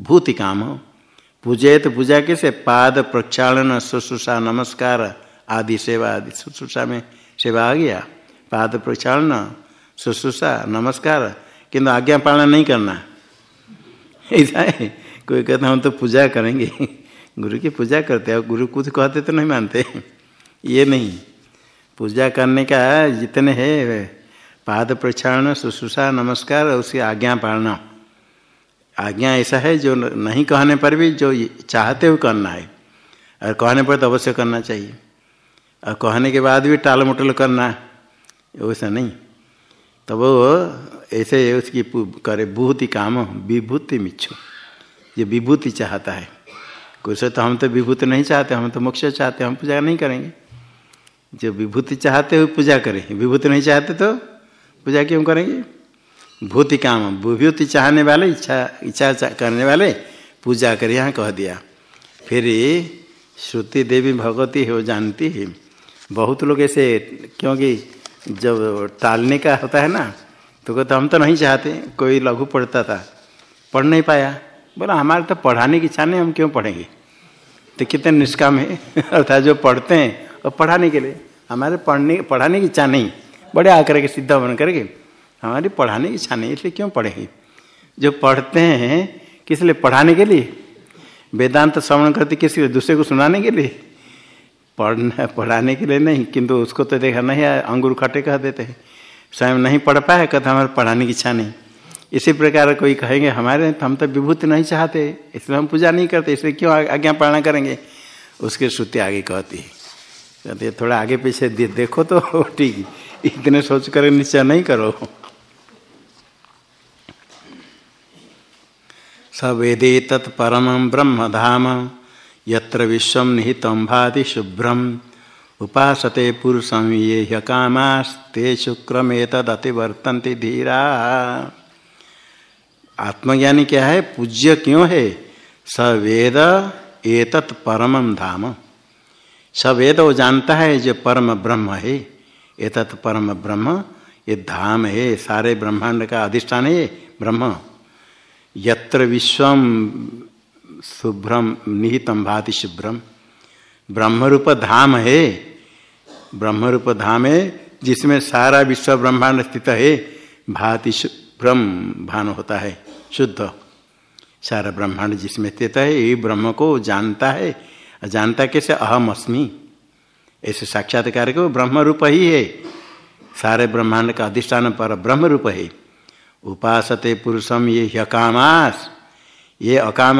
भूति काम हो पूजयत पूजा कैसे? पाद, प्रक्षालन, शुश्रूषा, नमस्कार, आदि सेवा, आदि। शुश्रूषा में सेवा आ गया। पाद, प्रक्षालन, शुश्रूषा, नमस्कार। किंतु आज्ञा पालन नहीं करना। ऐसा है। कोई कहता, हम तो पूजा करेंगे। गुरु की पूजा करते हैं गुरु कुछ कहते तो नहीं मानते। ये नहीं। पूजा करने का जितने है, पाद, प्रक्षालन, शुश्रूषा, नमस्कार, उसकी आज्ञा पालना। आज्ञा ऐसा है जो नहीं कहने पर भी जो चाहते हुए करना है। और कहने पर तो अवश्य करना चाहिए। और कहने के बाद भी टाल मटोल करना वैसा नहीं। तो वो ऐसे उसकी करे भूति काम, विभूति मिच्छो। ये विभूति चाहता है। कुछ तो हम तो विभूति नहीं चाहते, हम तो मोक्ष चाहते, हम पूजा नहीं करेंगे। जो विभूति चाहते हुए पूजा करें, विभूति नहीं चाहते तो पूजा क्यों करेंगे? भूति काम विभूति चाहने वाले, इच्छा इच्छा करने वाले, पूजा कर यहाँ कह दिया। फिर श्रुति देवी भगवती है, वो जानती है। बहुत लोग ऐसे, क्योंकि जब टालने का होता है ना तो कहते, हम तो नहीं चाहते, कोई लघु पढ़ता था। पढ़ नहीं पाया। बोला, हमारे तो पढ़ाने की इच्छा नहीं, हम क्यों पढ़ेंगे? तो कितने निष्काम है। अर्थात जो पढ़ते हैं और पढ़ाने के लिए। हमारे पढ़ने, पढ़ाने की इच्छा नहीं। बड़े आकर के सिद्धा बन करके हमारी पढ़ाने की इच्छा नहीं, इसलिए क्यों पढ़ेंगे? जो पढ़ते हैं, किस लिए? पढ़ाने के लिए? वेदांत श्रवण करते किस लिए दूसरे को सुनाने के लिए? पढ़ना, पढ़ाने के लिए नहीं, किंतु उसको तो देखा नहीं है अंगूर खटे कह देते हैं। स्वयं नहीं पढ़ पाए, कहते हमारे पढ़ाने की इच्छा नहीं। इसी प्रकार कोई कहेंगे, हमारे, हम तो विभूति नहीं चाहते, इसलिए हम पूजा नहीं करते, इसलिए क्यों आज्ञा पालना करेंगे? उसकी श्रुति आगे कहती है। कहते थोड़ा आगे पीछे देखो तो ठीक इतने सोच कर निश्चय नहीं करो। सवेदे तत्परम ब्रह्म धाम यत्र विश्व भाति शुभ्रम। उपासते पुरुषम ये ह्यकामास्ते शुक्रमे तदतिवर्तन्ति धीरा। आत्मज्ञानी क्या है? पूज्य क्यों है? स वेद एतत् परम धाम। स वेद वो जानता है जो परम ब्रह्म है। एतत् परम ब्रह्म, ये धाम है। सारे ब्रह्मांड का अधिष्ठान है ब्रह्म। यत्र विश्वम शुभ्रम निहितम भाति शुभ्रम ब्रह्मरूप धाम है। ब्रह्मरूप धाम है, जिसमें सारा विश्व ब्रह्मांड स्थित है, भाति शुभ्रम भान होता है, शुद्ध। सारा ब्रह्मांड जिसमें स्थित है ये ब्रह्म को जानता है। जानता कैसे? अहम अस्मि। ऐसे साक्षात्कार को ब्रह्म रूप ही है। सारे ब्रह्मांड का अधिष्ठान पर ब्रह्म रूप है। उपासते पुरुषम ये हकामास ये अकाम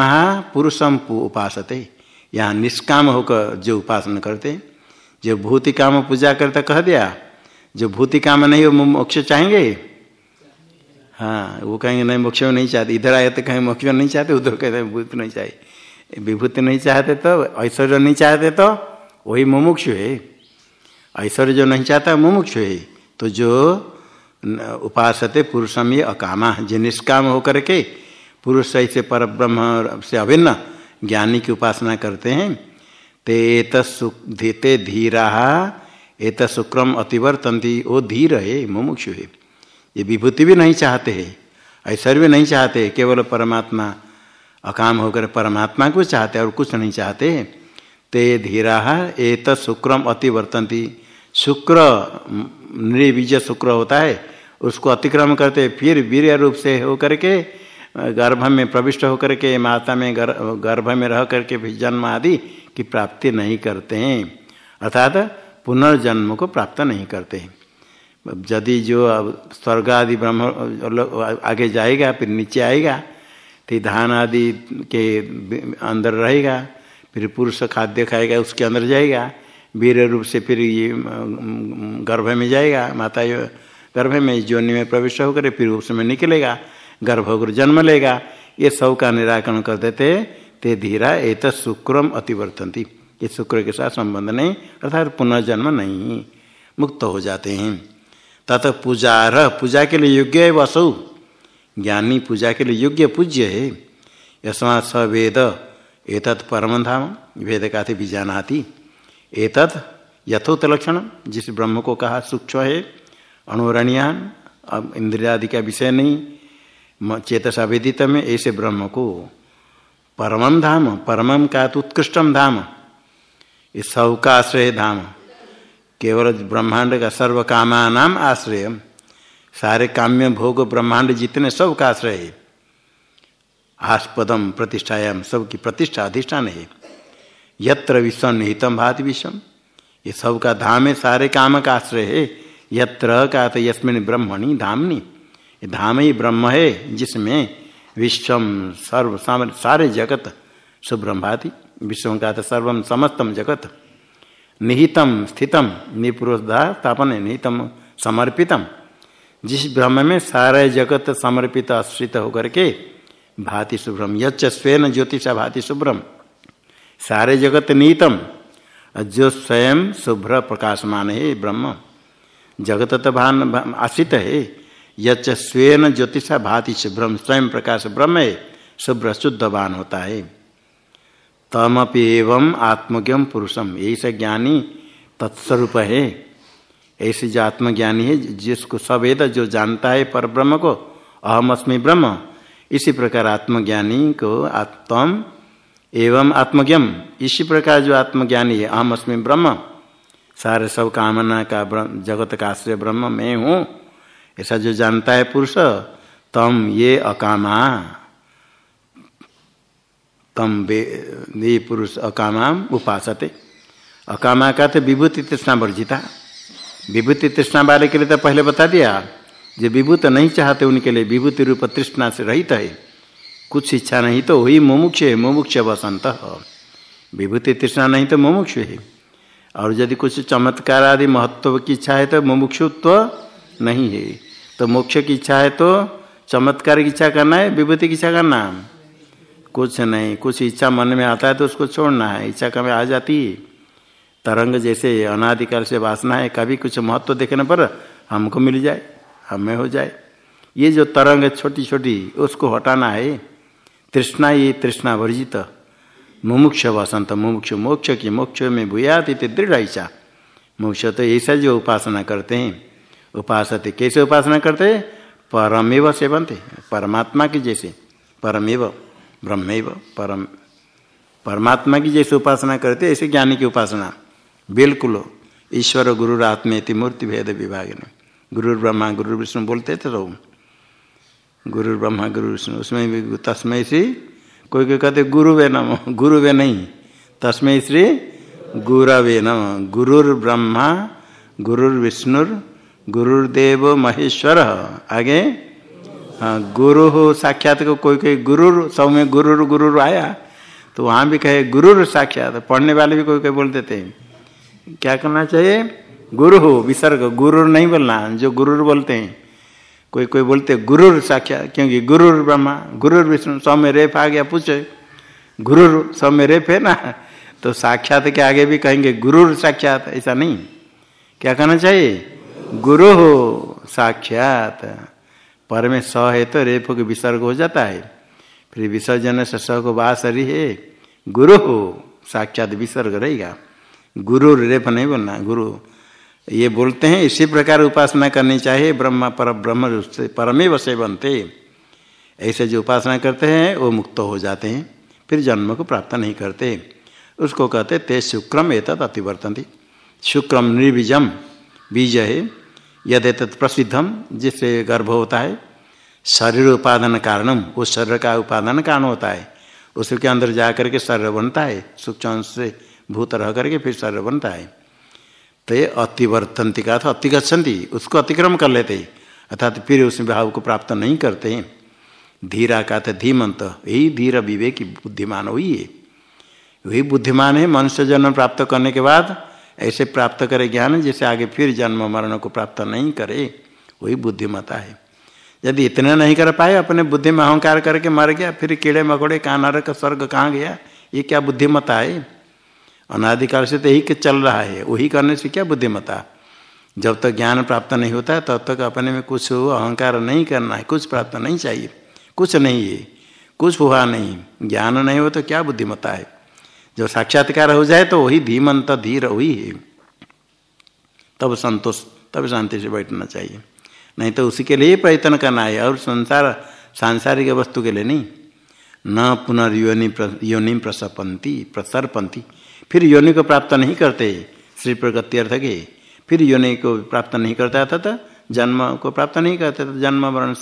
पुरुषम उपासते। यहाँ निष्काम होकर जो उपासना करते, जो भूति काम पूजा करते कह दिया, जो भूति काम नहीं वो मोक्ष चाहेंगे? हाँ वो कहेंगे, नहीं, मोक्ष नहीं चाहते। इधर आए तो कहें मोक्ष नहीं चाहते, उधर कहते हैं भूत नहीं चाहिए विभूति नहीं चाहते तो ऐश्वर्य नहीं चाहते तो वही मुमुक्ष है। ऐश्वर्य जो नहीं चाहता, मुमुक्ष है। तो जो उपासते पुरुषम ये अकामा, जो निष्काम होकर के पुरुष ऐसे पर ब्रह्म से अभिन्न ज्ञानी की उपासना करते हैं। ते ते धीरा एत शुक्रम अतिवर्तंती वो धीर है, मुमुक्षु है। ये विभूति भी नहीं चाहते हैं, ऐश्वर्य भी नहीं चाहते केवल परमात्मा अकाम होकर परमात्मा को चाहते और कुछ नहीं चाहते ते धीरा एत शुक्रम अतिवर्तंती शुक्र निर्बीज शुक्र होता है, उसको अतिक्रम करते, फिर वीर रूप से होकर के, गर्भ में प्रविष्ट होकर के, माता में गर्भ में रह करके भी जन्म आदि की प्राप्ति नहीं करते हैं। अर्थात पुनर्जन्म को प्राप्त नहीं करते हैं। यदि जो अब स्वर्ग आदि ब्रह्म, आगे जाएगा, फिर नीचे आएगा तो धान आदि के अंदर रहेगा, फिर पुरुष खाद्य खाएगा, उसके अंदर जाएगा वीर रूप से फिर ये गर्भ में जाएगा, माता गर्भ में जोनि में प्रवेश होकर फिर उसमें निकलेगा गर्भ होकर जन्म लेगा। ये सब का निराकरण कर देते, ते धीरा एत शुक्रम अतिवर्तंती। ये शुक्र के साथ संबंध नहीं, अर्थात पुनर्जन्म नहीं, मुक्त हो जाते हैं। तथा पूजा पूजा के लिए योग्य है वसु। ज्ञानी पूजा के लिए योग्य पूज्य है। यशमा स वेद, एतत् परम धाम वेद का थे बीजानाति। एतत् यथोत लक्षण जिस ब्रह्म को कहा सूक्ष्म है, अणुरणियान, अब इंद्रियादि का विषय नहीं चेतसा वेदित में ऐसे ब्रह्म को। परमम धाम परमम का तो उत्कृष्टम धाम, इस सब का आश्रय धाम। केवल ब्रह्मांड का सर्व कामा नाम आश्रय सारे काम्य भोग ब्रह्मांड जितने सब का आश्रय है। आस्पदम प्रतिष्ठायाम, सबकी प्रतिष्ठा अधिष्ठान है। यत्र विश्व निहितम भाति विश्वम ये सब का धाम है, सारे काम का आश्रय है। यत्र का तो यस्मिन ब्रह्मणि धामनी। ये धाम ही ब्रह्म है, जिसमें विश्वम सर्व सारे जगत सुब्रह्म भाति, विश्व का तो सर्वम समस्तम जगत। निहितम स्थितम निपुरुषा स्थापन निहितम समर्पितम जिस ब्रह्म में सारे जगत समर्पित, आश्रित होकर के भाति शुभ्रम यच्च स्वयं ज्योतिषा भाति शुभ्रम सारे जगत नीतम। जो स्वयं शुभ्र प्रकाशमान है, ब्रह्म। जगत तो भान आशित है। यच्च स्वयं ज्योतिषा भाति शुभ्रम स्वयं प्रकाश ब्रह्म है, शुभ्र शुद्धवान होता है। तमपि एवं आत्मज्ञम पुरुषम यही से ज्ञानी तत्स्वरूप है। ऐसे जो आत्मज्ञानी है, जिसको सवेद जो जानता है पर ब्रह्म को अहम अस्मि ब्रह्म। इसी प्रकार आत्मज्ञानी को आत्म एवं आत्मज्ञम। इसी प्रकार जो आत्मज्ञानी है, अहम अस्मि ब्रह्म। सारे सब कामना का जगत का आश्रय ब्रह्म मैं हूँ। ऐसा जो जानता है पुरुष, तम ये अकामा। तम वे पुरुष अकामा उपासते। अकामा का तो विभूति तृष्णा वर्जिता। विभूति तृष्णा वाले के लिए तो पहले बता दिया। जो विभूत नहीं चाहते, उनके लिए विभूति रूप तृष्णा से रहित है। कुछ इच्छा नहीं तो वही मुमुक्ष है मुमुक्ष वसंत। विभूति तृष्णा नहीं तो मुमुक्ष है। और यदि कुछ चमत्कार आदि महत्व की इच्छा है तो मुमुक्षुत्व नहीं है। तो मोक्ष की इच्छा है तो चमत्कार की इच्छा करना है, विभूति की इच्छा करना कुछ नहीं, कुछ इच्छा मन में आता है तो उसको छोड़ना है, इच्छा कभी आ जाती है। तरंग जैसे अनादिकाल से वासना है, कभी कुछ महत्व देखने पर हमको मिल जाए, हमें हो जाए। ये जो तरंग छोटी छोटी उसको हटाना है। तृष्णा ये तृष्णा वर्जित। मुमुक्ष वसंत मुमुक्ष, मोक्ष की मोक्ष में भूयात इति दृढ़ ऐसा। मोक्ष तो ऐसा जो उपासना करते हैं। उपासते कैसे उपासना करते परमेव सेवनते परमात्मा की जैसे। परमेव, ब्रह्मेव, परम परमात्मा की जैसे उपासना करते ऐसे ज्ञानी की उपासना। बिल्कुल। ईश्वर गुरु आत्मेति मूर्ति भेद विभाग ने गुरु ब्रह्मा गुरु विष्णु बोलते थे तो गुरु ब्रह्मा, गुरु, विष्णु उसमें भी तस्मय श्री, कोई कोई कहते गुरु वे नम गुरु वे नहीं। तस्मय श्री गुरवे नम। गुरुर, ब्रह्मा, गुरुर, विष्णुर गुरुदेव महेश्वर। आगे? हाँ गुरु हो, साक्षात को कोई कोई गुरु सब में गुरु गुरु आया तो वहाँ भी कहे गुरु साक्षात। पढ़ने वाले भी कोई कोई बोल देते हैं। क्या करना चाहिए? गुरु हो, विसर्ग गुरु नहीं बोलना, जो गुरु बोलते हैं। कोई कोई बोलते गुरु साक्षात क्योंकि गुरु ब्रह्मा गुरु विष्णु, सब में रेप आ गया, पूछे। गुरु सब में रेप है ना? तो साक्षात के आगे भी कहेंगे गुरु साक्षात ऐसा नहीं। क्या कहना चाहिए? गुरु हो साक्षात पर में स है तो रेप को विसर्ग हो जाता है। फिर विसर्जन से स को बासरी है। गुरु हो साक्षात विसर्ग रहेगा। गुरु रेप नहीं बोलना, गुरु ये बोलते हैं, इसी प्रकार उपासना करनी चाहिए, ब्रह्म पर ब्रह्म परमेव से बनते। ऐसे जो उपासना करते हैं, वो मुक्त हो जाते हैं, फिर जन्म को प्राप्त नहीं करते। उसको कहते ते शुक्रम एतत् अतिवर्तंती शुक्रम निर्बीजम बीज है यद प्रसिद्धम, जिससे गर्भ होता है। शरीर उपादान कारणम, उस शरीर का उपादान कारण होता है। उसके अंदर जा करके शरीर बनता है, सूक्ष्म से भूत रह करके फिर शरीर बनता है। तो अतिवर्तंती का अति गच्छन्ति उसको अतिक्रम कर लेते हैं। अर्थात फिर उस भाव को प्राप्त नहीं करते हैं। धीरा का था धीमंत, यही धीर विवेक बुद्धिमान वही है। वही बुद्धिमान है, मनुष्य जन्म प्राप्त करने के बाद ऐसे प्राप्त करे ज्ञान, जैसे आगे फिर जन्म मरण को प्राप्त नहीं करे, वही बुद्धिमता है। यदि इतना नहीं कर पाए अपने बुद्धि में अहंकार करके मर गया, फिर कीड़े मकोड़े कहाँ नरक, स्वर्ग कहाँ गया? ये क्या बुद्धिमता है? अनादिकाल से तो यही चल रहा है, वही करने से क्या बुद्धिमता जब तक तो ज्ञान प्राप्त नहीं होता तब तक तो अपने में कुछ अहंकार नहीं करना है, कुछ प्राप्त नहीं चाहिए। कुछ नहीं है, कुछ हुआ नहीं। ज्ञान नहीं हो तो क्या बुद्धिमता है? जब साक्षात्कार हो जाए तो वही धीमंत धीर वही है। तब संतोष, तब शांति से बैठना चाहिए। नहीं तो उसी के लिए प्रयत्न करना है, और संसार, सांसारिक वस्तु के लिए नहीं। न पुनर्योनि योनि प्रसपंती प्रसरपंती फिर योनि को प्राप्त नहीं करते, श्री प्रगति अर्थ के फिर योनि को प्राप्त नहीं करता था तो जन्म को प्राप्त नहीं करते तो जन्म वर्ण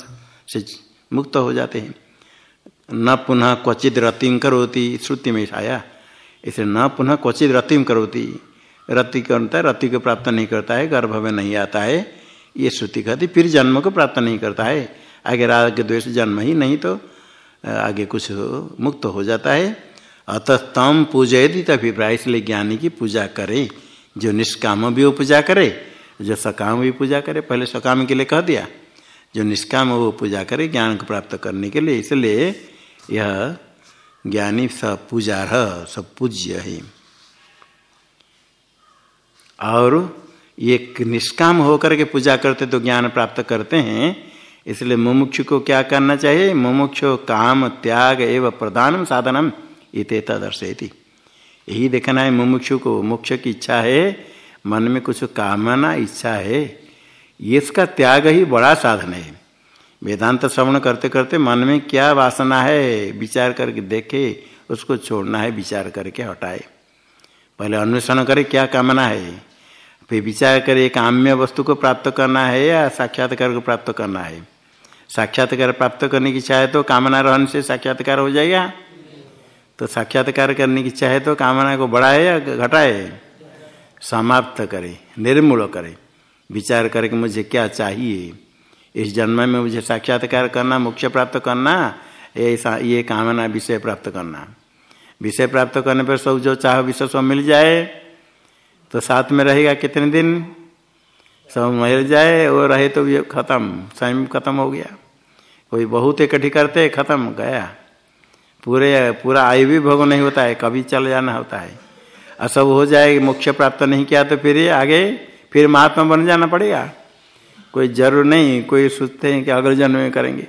से मुक्त हो जाते हैं। न पुनः क्वचित रतिम करोती, श्रुति में आया। इसे न पुनः क्वचित रतिम करोती। रति करता है रति को प्राप्त नहीं करता है, गर्भ में नहीं आता है, ये श्रुति कहती, फिर जन्म को प्राप्त नहीं करता है। आगे राग द्वेष जन्म ही नहीं तो आगे कुछ मुक्त हो जाता है। अतः तम पूजयती अभिप्राय इसलिए ज्ञानी की पूजा करे, जो निष्काम भी वो पूजा करे, जो सकाम भी पूजा करे, पहले सकाम के लिए कह दिया। जो निष्काम वो पूजा करे, ज्ञान को प्राप्त करने के लिए, इसलिए यह ज्ञानी सब पूजा सब पूज्य है। और ये निष्काम होकर के पूजा करते तो ज्ञान प्राप्त करते हैं, इसलिए मुमुक्ष को क्या करना चाहिए? मुमुक्ष काम, त्याग एवं प्रधानम साधनम। इतेता दर्शयती यही देखना है मुमुक्षु को मोक्ष की इच्छा है, मन में कुछ कामना इच्छा है। ये इसका त्याग ही बड़ा साधन है। वेदांत श्रवण करते करते मन में क्या वासना है, विचार करके देखे, उसको छोड़ना है, विचार करके हटाए। पहले अन्वेषण करे क्या कामना है, फिर विचार करे काम्य वस्तु को प्राप्त करना है या साक्षात्कार को प्राप्त करना है। साक्षात्कार प्राप्त करने की इच्छा है तो कामना रहने से साक्षात्कार हो जाएगा। तो साक्षात्कार करने की चाहे तो कामना को बढ़ाए या घटाए? समाप्त करे, निर्मूल करे। विचार करके मुझे क्या चाहिए? इस जन्म में मुझे साक्षात्कार करना, मोक्ष प्राप्त करना, ये ये कामना विषय प्राप्त करना। विषय प्राप्त करने पर सब जो चाहो विषय सब मिल जाए। तो साथ में रहेगा कितने दिन? सब मिल जाए वो रहे तो भी खत्म, स्वयं खत्म हो गया। कोई बहुत इकट्ठी करते, खत्म, गया। पूरे, पूरा आयु भी भोग नहीं होता है, कभी चल जाना होता है। और सब हो जाए, मोक्ष प्राप्त नहीं किया तो फिर आगे, फिर महात्मा बन जाना पड़ेगा। कोई ज़रूर नहीं, कोई सोचते हैं कि अगले जन्म में करेंगे।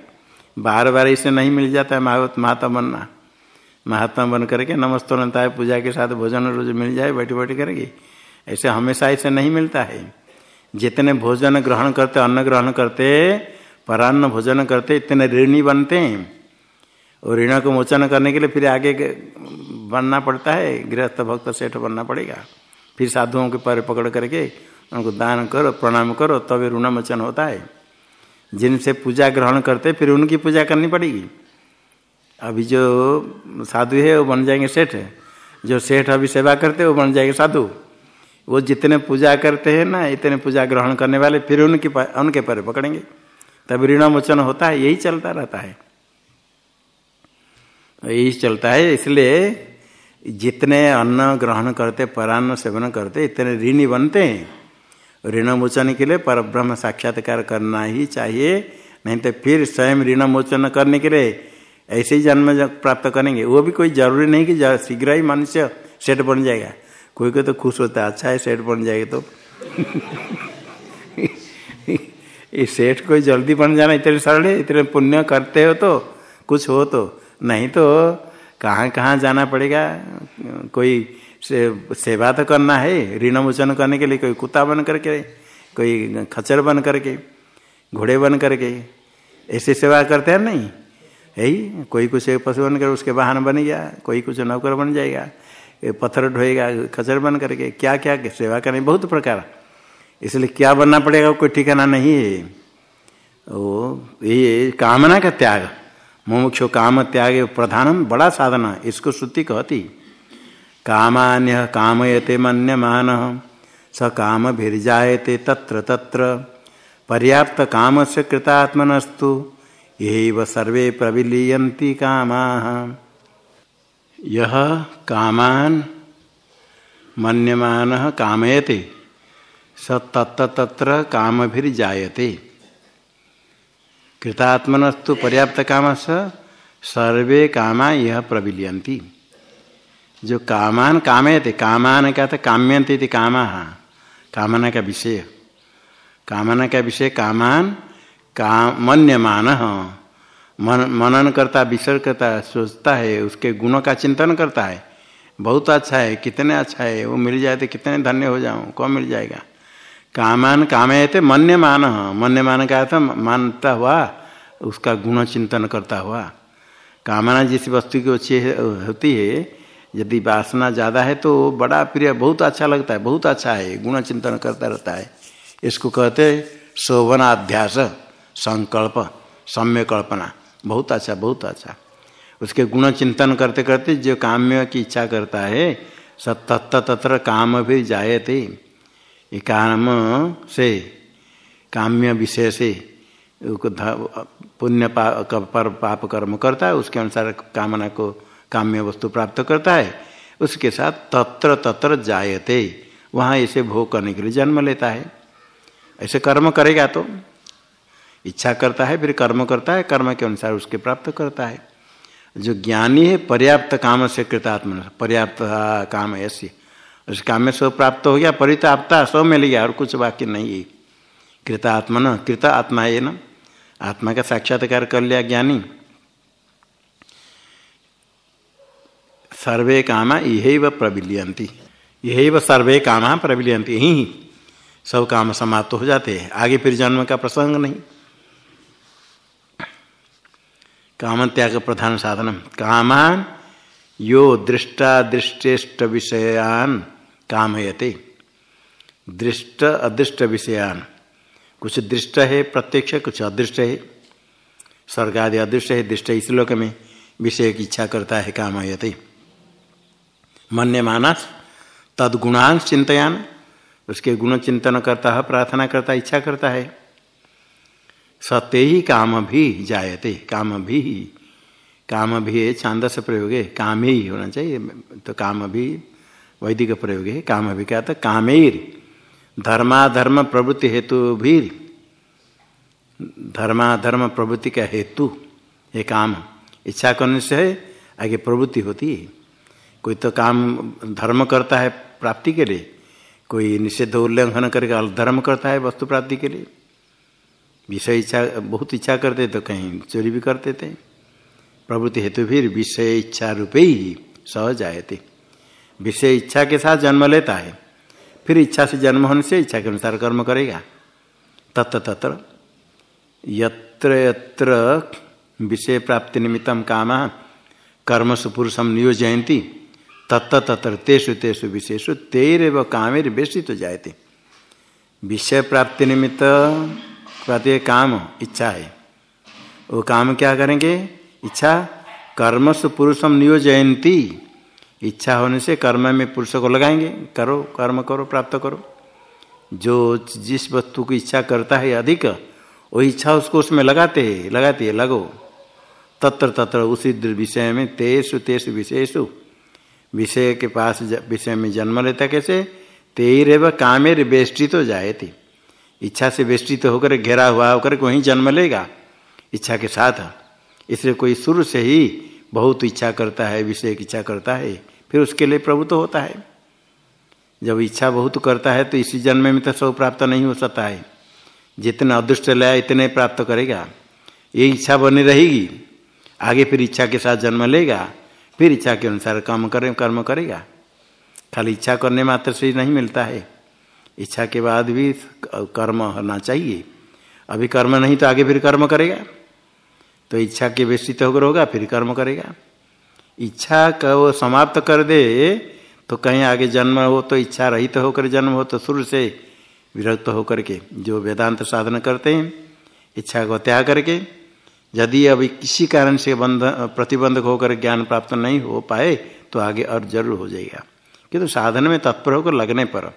बार बार इसे नहीं मिल जाता है महावत, महात्मा बनना। महात्मा बन करके नमस्तोनता है पूजा के साथ भोजन रोज मिल जाए बैठी बैठी करेंगे। ऐसे हमेशा ऐसे नहीं मिलता है। जितने भोजन ग्रहण करते, अन्न ग्रहण करते, परान्न भोजन करते, इतने ऋणी बनते हैं। और ऋण को मोचन करने के लिए फिर आगे बनना पड़ता है, गृहस्थ भक्त सेठ बनना पड़ेगा। फिर साधुओं के पैर पकड़ करके उनको दान करो, प्रणाम करो, तभी ऋण मोचन होता है। जिनसे पूजा ग्रहण करते, फिर उनकी पूजा करनी पड़ेगी। अभी जो साधु है, वो बन जाएँगे सेठ। जो सेठ अभी सेवा करते, वो बन जाएँगे साधु। वो जितने पूजा करते हैं ना, इतने पूजा ग्रहण करने वाले, फिर उनकी उनके पैर पकड़ेंगे। तब ऋण मोचन होता है, यही चलता रहता है। यही चलता है, इसलिए जितने अन्न ग्रहण करते, परान्न सेवन करते, इतने ऋणी बनते हैं। ऋण मोचन के लिए पर ब्रह्म साक्षात्कार करना ही चाहिए, नहीं तो फिर स्वयं ऋण मोचन करने के लिए ऐसे ही जन्म प्राप्त करेंगे। वो भी कोई ज़रूरी नहीं कि शीघ्र ही मनुष्य सेठ बन जाएगा। कोई कोई तो खुश होता है अच्छा है सेठ बन जाएगा तो। ये सेठ कोई जल्दी बन जाना इतने सरल इतने पुण्य करते हो तो कुछ हो तो। नहीं तो कहाँ कहाँ जाना पड़ेगा? कोई से, सेवा तो करना है ऋण मोचन करने के लिए कोई कुत्ता बन करके कोई खच्चर बन करके घोड़े बन करके ऐसे सेवा करते हैं नहीं? है कोई कुछ पशु बन कर उसके वाहन बन गया कोई कुछ नौकर बन जाएगा पत्थर ढोएगा खचर बन करके क्या क्या सेवा करें बहुत प्रकार। इसलिए क्या बनना पड़ेगा कोई ठिकाना नहीं है। वो ये कामना का त्याग। मुमुक्षु काम त्याग प्रधानम बड़ा साधना, इसको श्रुति कहती। कामान्य कामयते मन्यमान, स काम भिर्जाते तत्र तत्र। पर्याप्त काम से कृतात्मनस्तु यही सर्वे प्रविलीयंती कामा। यह कामान मन्यमान कामयते, स तत्र तत्र काम भी जायते कृतात्मनस्तु पर्याप्त काम सर्वे कामा यह प्रविलियंती जो कामान कामयते कामान क्या था? काम्यंती थी कामा। कामना का विषय। कामना का विषय कामान काम मन्यमान मन, मनन करता विसर्ग करता, सोचता है, उसके गुणों का चिंतन करता है। बहुत अच्छा है, कितने अच्छा है, वो मिल जाए तो कितने धन्य हो जाऊँ, कौन मिल जाएगा? कामान कामय थे मन्य मान मन्य मान का था मानता हुआ, उसका गुण चिंतन करता हुआ। कामना जिस वस्तु की अच्छी होती है, यदि वासना ज़्यादा है तो बड़ा प्रिय, बहुत अच्छा लगता है, बहुत अच्छा है गुण चिंतन करता रहता है। इसको कहते शोभनाध्यास, संकल्प, सम्य कल्पना। बहुत अच्छा बहुत अच्छा। उसके गुण चिंतन करते करते जो काम्य की इच्छा करता है तत्त तत्र काम भी जाए थे ये काम से, काम्य विषय से पुण्य पर पाप कर्म करता है, उसके अनुसार कामना को, काम्य वस्तु प्राप्त करता है। उसके साथ तत्र तत्र जायते, वहाँ ऐसे भोग करने के लिए जन्म लेता है। ऐसे कर्म करेगा तो इच्छा करता है, फिर कर्म करता है, कर्म के अनुसार उसके प्राप्त करता है। जो ज्ञानी है, पर्याप्त काम से कृतात्म, पर्याप्त काम ऐसे उस काम में सब प्राप्त हो गया परिताप्ता सब मिल गया, और कुछ बाकी नहीं है। कृता आत्मा न, कृत आत्मा है न, आत्मा का साक्षात्कार कर लिया ज्ञानी। सर्वे कामा यही प्रबिलियंती यही सर्वे कामा प्रबिलियंती यही सब काम समाप्त हो जाते हैं, आगे फिर जन्म का प्रसंग नहीं। काम त्याग प्रधान साधन कामान यो दृष्टा दृष्टेष्ट विषयान। कामयते। दृष्ट अदृष्ट विषयान। कुछ दृष्ट है, प्रत्यक्ष, कुछ अदृष्ट है। स्वर्ग आदि अदृष्ट है, दृष्ट इस लोक में विषय की इच्छा करता है, कामयते। मन्य मानस तदगुणान चिंतयान। उसके गुण चिंतन करता है, प्रार्थना करता है, इच्छा करता है। सत्य ही काम भी जायते, काम भी काम भी है, छांदस प्रयोग है काम ही होना चाहिए। तो काम भी वैदिक प्रयोग है काम था कामेर। धर्माधर्म प्रवृत्ति हेतु भी धर्माधर्म प्रवृत्ति का हेतु, ये काम। इच्छा करने से आगे प्रवृत्ति होती है। कोई तो काम धर्म करता है प्राप्ति के लिए, कोई निषेध उल्लंघन करके धर्म करता है वस्तु प्राप्ति के लिए। विषय इच्छा, बहुत इच्छा करते तो कहीं चोरी भी करते थे। प्रवृत्ति हेतु फिर विषय इच्छा रूपे ही सहज आए थे विषय इच्छा के साथ जन्म लेता है, फिर इच्छा से जन्म होने से इच्छा के अनुसार कर्म करेगा। तत्र तत्र, यत्र यत्र विषय प्राप्ति निमित्तम काम कर्मसु पुरुषम नियोजयती तत्त तत्र, तेषु तेषु विशेषु तेरव कामेर व्यस्तित जायते। विषय प्राप्ति निमित्त कहते काम, इच्छा है। वो काम क्या करेंगे? इच्छा कर्मसु पुरुषम नियोजयंती इच्छा होने से कर्म में पुरुष को लगाएँगे। करो, कर्म करो, प्राप्त करो। जो जिस वस्तु की इच्छा करता है अधिक, वही इच्छा उसको उसमें लगाते है, लगाती है, लगो। तत्र तत्र उसी विषय में तेसु तेसु विषयसु विषय के पास विषय में जन्म लेता कैसे? तेरव कामेर वेष्टित तो जाए थे इच्छा से वेष्टित होकर, घेरा हुआ होकर वहीं जन्म लेगा, इच्छा के साथ। इसलिए कोई शुरू से ही बहुत इच्छा करता है, विषय की इच्छा करता है। फिर उसके लिए प्रभु तो होता है। जब इच्छा बहुत करता है तो इसी जन्म में तो सब प्राप्त नहीं हो सकता है। जितना अदृष्ट लाया, इतने प्राप्त करेगा। ये इच्छा बनी रहेगी, आगे फिर इच्छा के साथ जन्म लेगा, फिर इच्छा के अनुसार कर्म करे, कर्म करेगा। खाली इच्छा करने मात्र से नहीं मिलता है। इच्छा के बाद भी कर्म होना चाहिए। अभी कर्म नहीं तो आगे फिर कर्म करेगा। तो इच्छा के विस्तृत होकर होगा, फिर कर्म करेगा। इच्छा का वो समाप्त कर दे तो कहीं आगे जन्म हो तो इच्छा रहित तो होकर जन्म हो तो शुरू से विरक्त तो होकर के जो वेदांत साधन करते हैं, इच्छा को त्याग करके, यदि अभी किसी कारण से बंध, प्रतिबंधक होकर ज्ञान प्राप्त नहीं हो पाए तो आगे और ज़रूर हो जाएगा। किंतु तो साधन में तत्पर होकर लगने पर,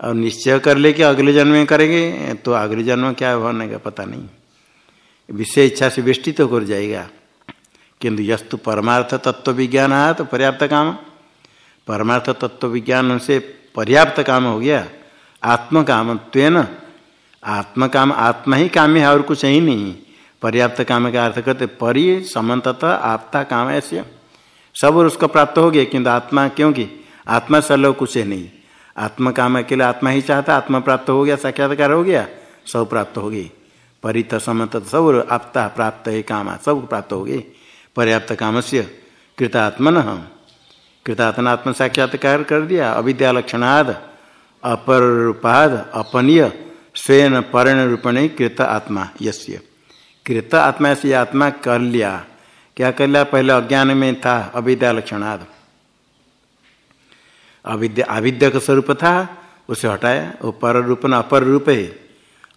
और निश्चय कर ले कि अगले जन्म में करेंगे तो अगले जन्म क्या होने का पता नहीं। विषय इच्छा से विष्टित तो होकर जाएगा। किंतु यस्तु परमार्थ तत्व विज्ञान आया तो पर्याप्त काम। परमार्थ तत्व विज्ञान से पर्याप्त काम हो गया। आत्म काम त्वेन। आत्म काम आत्मा ही काम है और कुछ ही नहीं। पर्याप्त काम का अर्थ करते परि, समन्तत आपता काम ऐसे। सब उसको प्राप्त हो गया किंतु आत्मा क्योंकि आत्मा सलो कुछ है नहीं। आत्म काम के लिए आत्मा ही चाहता, आत्मा प्राप्त हो गया, साक्षात्कार हो गया, सब प्राप्त हो गई। परित समत सब आपता प्राप्त है, काम, सब प्राप्त हो गए पर्याप्त काम से कृतात्मन। कृतात्मनात्म साक्षात्कार कर दिया। अविद्या लक्षणाद अपर रूपाद अपनीय स्वयं पर्ण रूपण कृत आत्मा, यस्य। कृत आत्मा से आत्मा कर लिया। क्या कर लिया? पहले अज्ञान में था अविद्या लक्षणाद अविद्या अविद्या का स्वरूप था, उसे हटाया। वो पर रूप न अपर रूप है।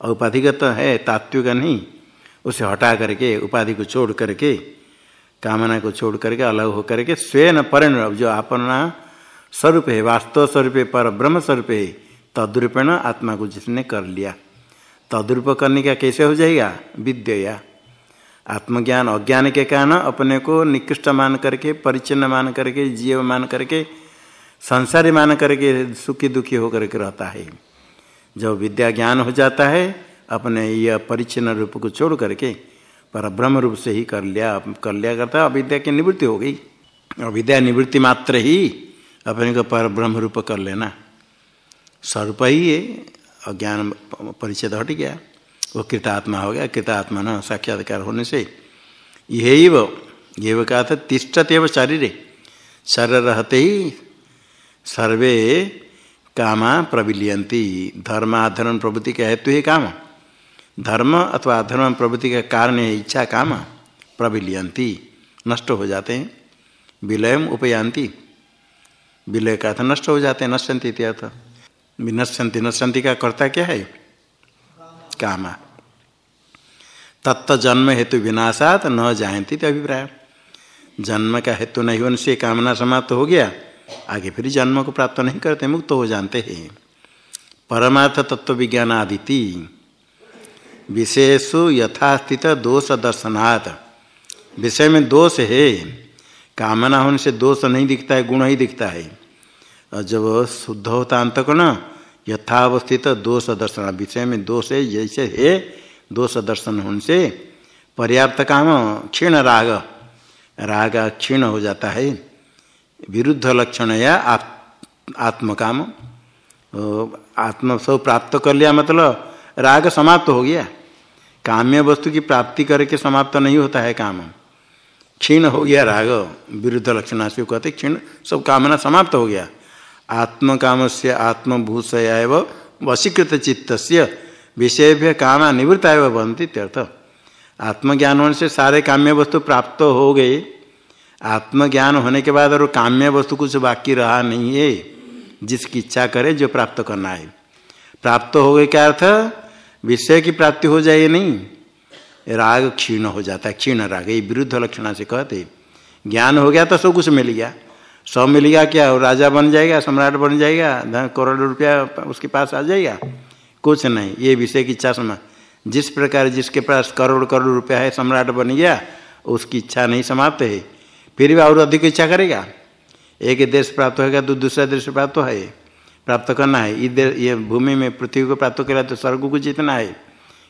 औपाधिगत है, तात्विक नहीं। उसे हटा करके, उपाधि को छोड़ करके कामना को छोड़ करके अलग होकर के स्वयं पर्ण जो अपना स्वरूप है वास्तव स्वरूप पर ब्रह्म स्वरूप है तद्रूपेण आत्मा को जिसने कर लिया। तद्रूप करने का कैसे हो जाएगा? विद्या आत्मज्ञान, अज्ञान के कारण अपने को निकृष्ट मान करके, परिचिन्न मान करके, जीव मान करके, संसारी मान करके सुखी दुखी होकर के रहता है। जब विद्या ज्ञान हो जाता है, अपने यह परिचिन्न रूप को छोड़ करके पर ब्रह्म रूप से ही कर लिया कर लिया करता अविद्या की निवृत्ति हो गई। अविद्या निवृत्ति मात्र ही अपने को पर ब्रह्म रूप कर लेना। स्वरूप ही है, अज्ञान परिचय हट गया, वो कृतात्मा हो गया, कृतात्मा न साक्षात्कार होने से। यही वो ये वो कहा था तिष्ठत एवं शरीर शरीर रहते ही सर्वे कामा प्रविलियंती धर्म आधर्म प्रवृत्ति का हेतु ही काम। धर्म अथवा अधर्म प्रवृत्ति का कारण है इच्छा काम प्रविलियंती नष्ट हो जाते हैं। विलयम उपयांती विलय का अर्थ नष्ट हो जाते हैं, नश्यंती अर्थ। विनश्यंती नश्यंती का कर्ता क्या है? कामा। तत्व जन्म हेतु विनाशात न जायती अभिप्राय। जन्म का हेतु नहीं होने से कामना समाप्त हो गया, आगे फिर जन्म को प्राप्त नहीं करते, मुक्त तो हो जानते हैं। परमार्थ तत्व विज्ञान आदिति। विशेषु यथास्थित दोष दर्शनात्। विषय में दोष है। कामना होने से दोष नहीं दिखता है, गुण ही दिखता है। और जब शुद्ध होता अंतकण, यथावस्थित दोष दर्शन। विषय में दोष है, जैसे है, दोष दर्शन होने से पर्याप्त काम, क्षीण राग। राग क्षीण हो जाता है। विरुद्ध लक्षण या आत्म काम आत्म सब प्राप्त कर लिया मतलब राग समाप्त हो गया। काम्य वस्तु की प्राप्ति करके समाप्त नहीं होता है काम। क्षीण हो गया राग, विरुद्ध लक्षण से कहते क्षीण, सब कामना समाप्त हो गया। आत्म काम से आत्मभूषया वशीकृत चित्त विषय काम निवृत्ता एवं बनती त्यर्थ आत्मज्ञान होने से सारे काम्य वस्तु प्राप्त हो गए। आत्मज्ञान होने के बाद और काम्य वस्तु कुछ बाकी रहा नहीं है। जिसकी इच्छा करे जो प्राप्त करना है। प्राप्त हो गए क्या अर्थ? विषय की प्राप्ति हो जाए नहीं? राग क्षीण हो जाता है, क्षीण राग। ये विरुद्ध लक्षणा से कहते ज्ञान हो गया तो सब कुछ मिल गया। सब मिल गया क्या? राजा बन जाएगा, सम्राट बन जाएगा, धन करोड़ रुपया उसके पास आ जाएगा? कुछ नहीं। ये विषय की इच्छा समा, जिस प्रकार जिसके पास करोड़ करोड़ रुपया है, सम्राट बन गया, उसकी इच्छा नहीं समाप्त है। फिर भी और अधिक इच्छा करेगा? एक देश प्राप्त होगा तो दूसरा देश प्राप्त है। प्राप्त करना है। इधर ये भूमि में पृथ्वी को प्राप्त करा तो स्वर्ग को जीतना है।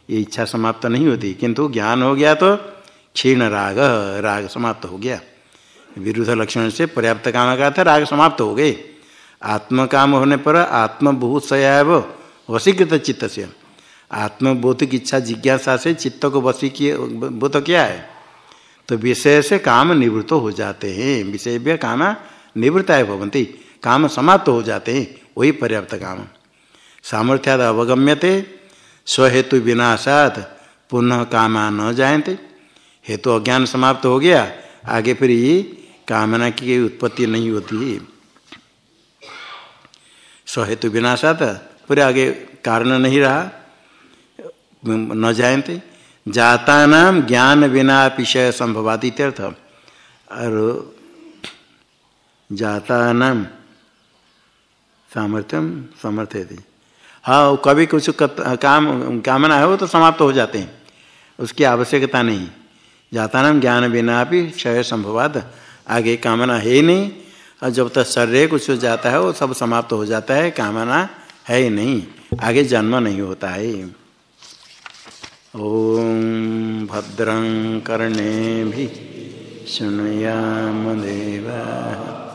ये इच्छा समाप्त नहीं होती, किंतु ज्ञान हो गया तो क्षीण राग राग समाप्त हो गया। विरुद्ध लक्षण से पर्याप्त काम का था, राग समाप्त हो गए। आत्म काम होने पर आत्मभूत सयाव वसीकृत चित्त से। आत्मबोध की इच्छा, जिज्ञासा से चित्त को वसी किए क्या है। तो विषय से काम निवृत्त हो जाते हैं। विषय भी काम है भवंती। काम समाप्त हो जाते हैं। वही पर्याप्त काम सामर्थ्याद अवगम्यते, स्वहेतु विनाशात पुनः कामा न जायते हेतु तो अज्ञान समाप्त हो गया, आगे फिर ये कामना की उत्पत्ति नहीं होती। स्वहेतु विनाशात फिर आगे कारण नहीं रहा, न जायते जाता नाम ज्ञान बिना विषय संभवाती और जाता नाम सामर्थ्यम समर्थ हाँ कभी कुछ काम, कामना है वो तो समाप्त हो जाते हैं। उसकी आवश्यकता नहीं। जाता नाम ज्ञान बिना भी क्षय संभवाद आगे कामना है ही नहीं। और जब तक शरीर कुछ हो जाता है, वो सब समाप्त हो जाता है। कामना है ही नहीं। आगे जन्म नहीं होता है। ओम भद्रं कर्णे भी शृणुयाम देवा।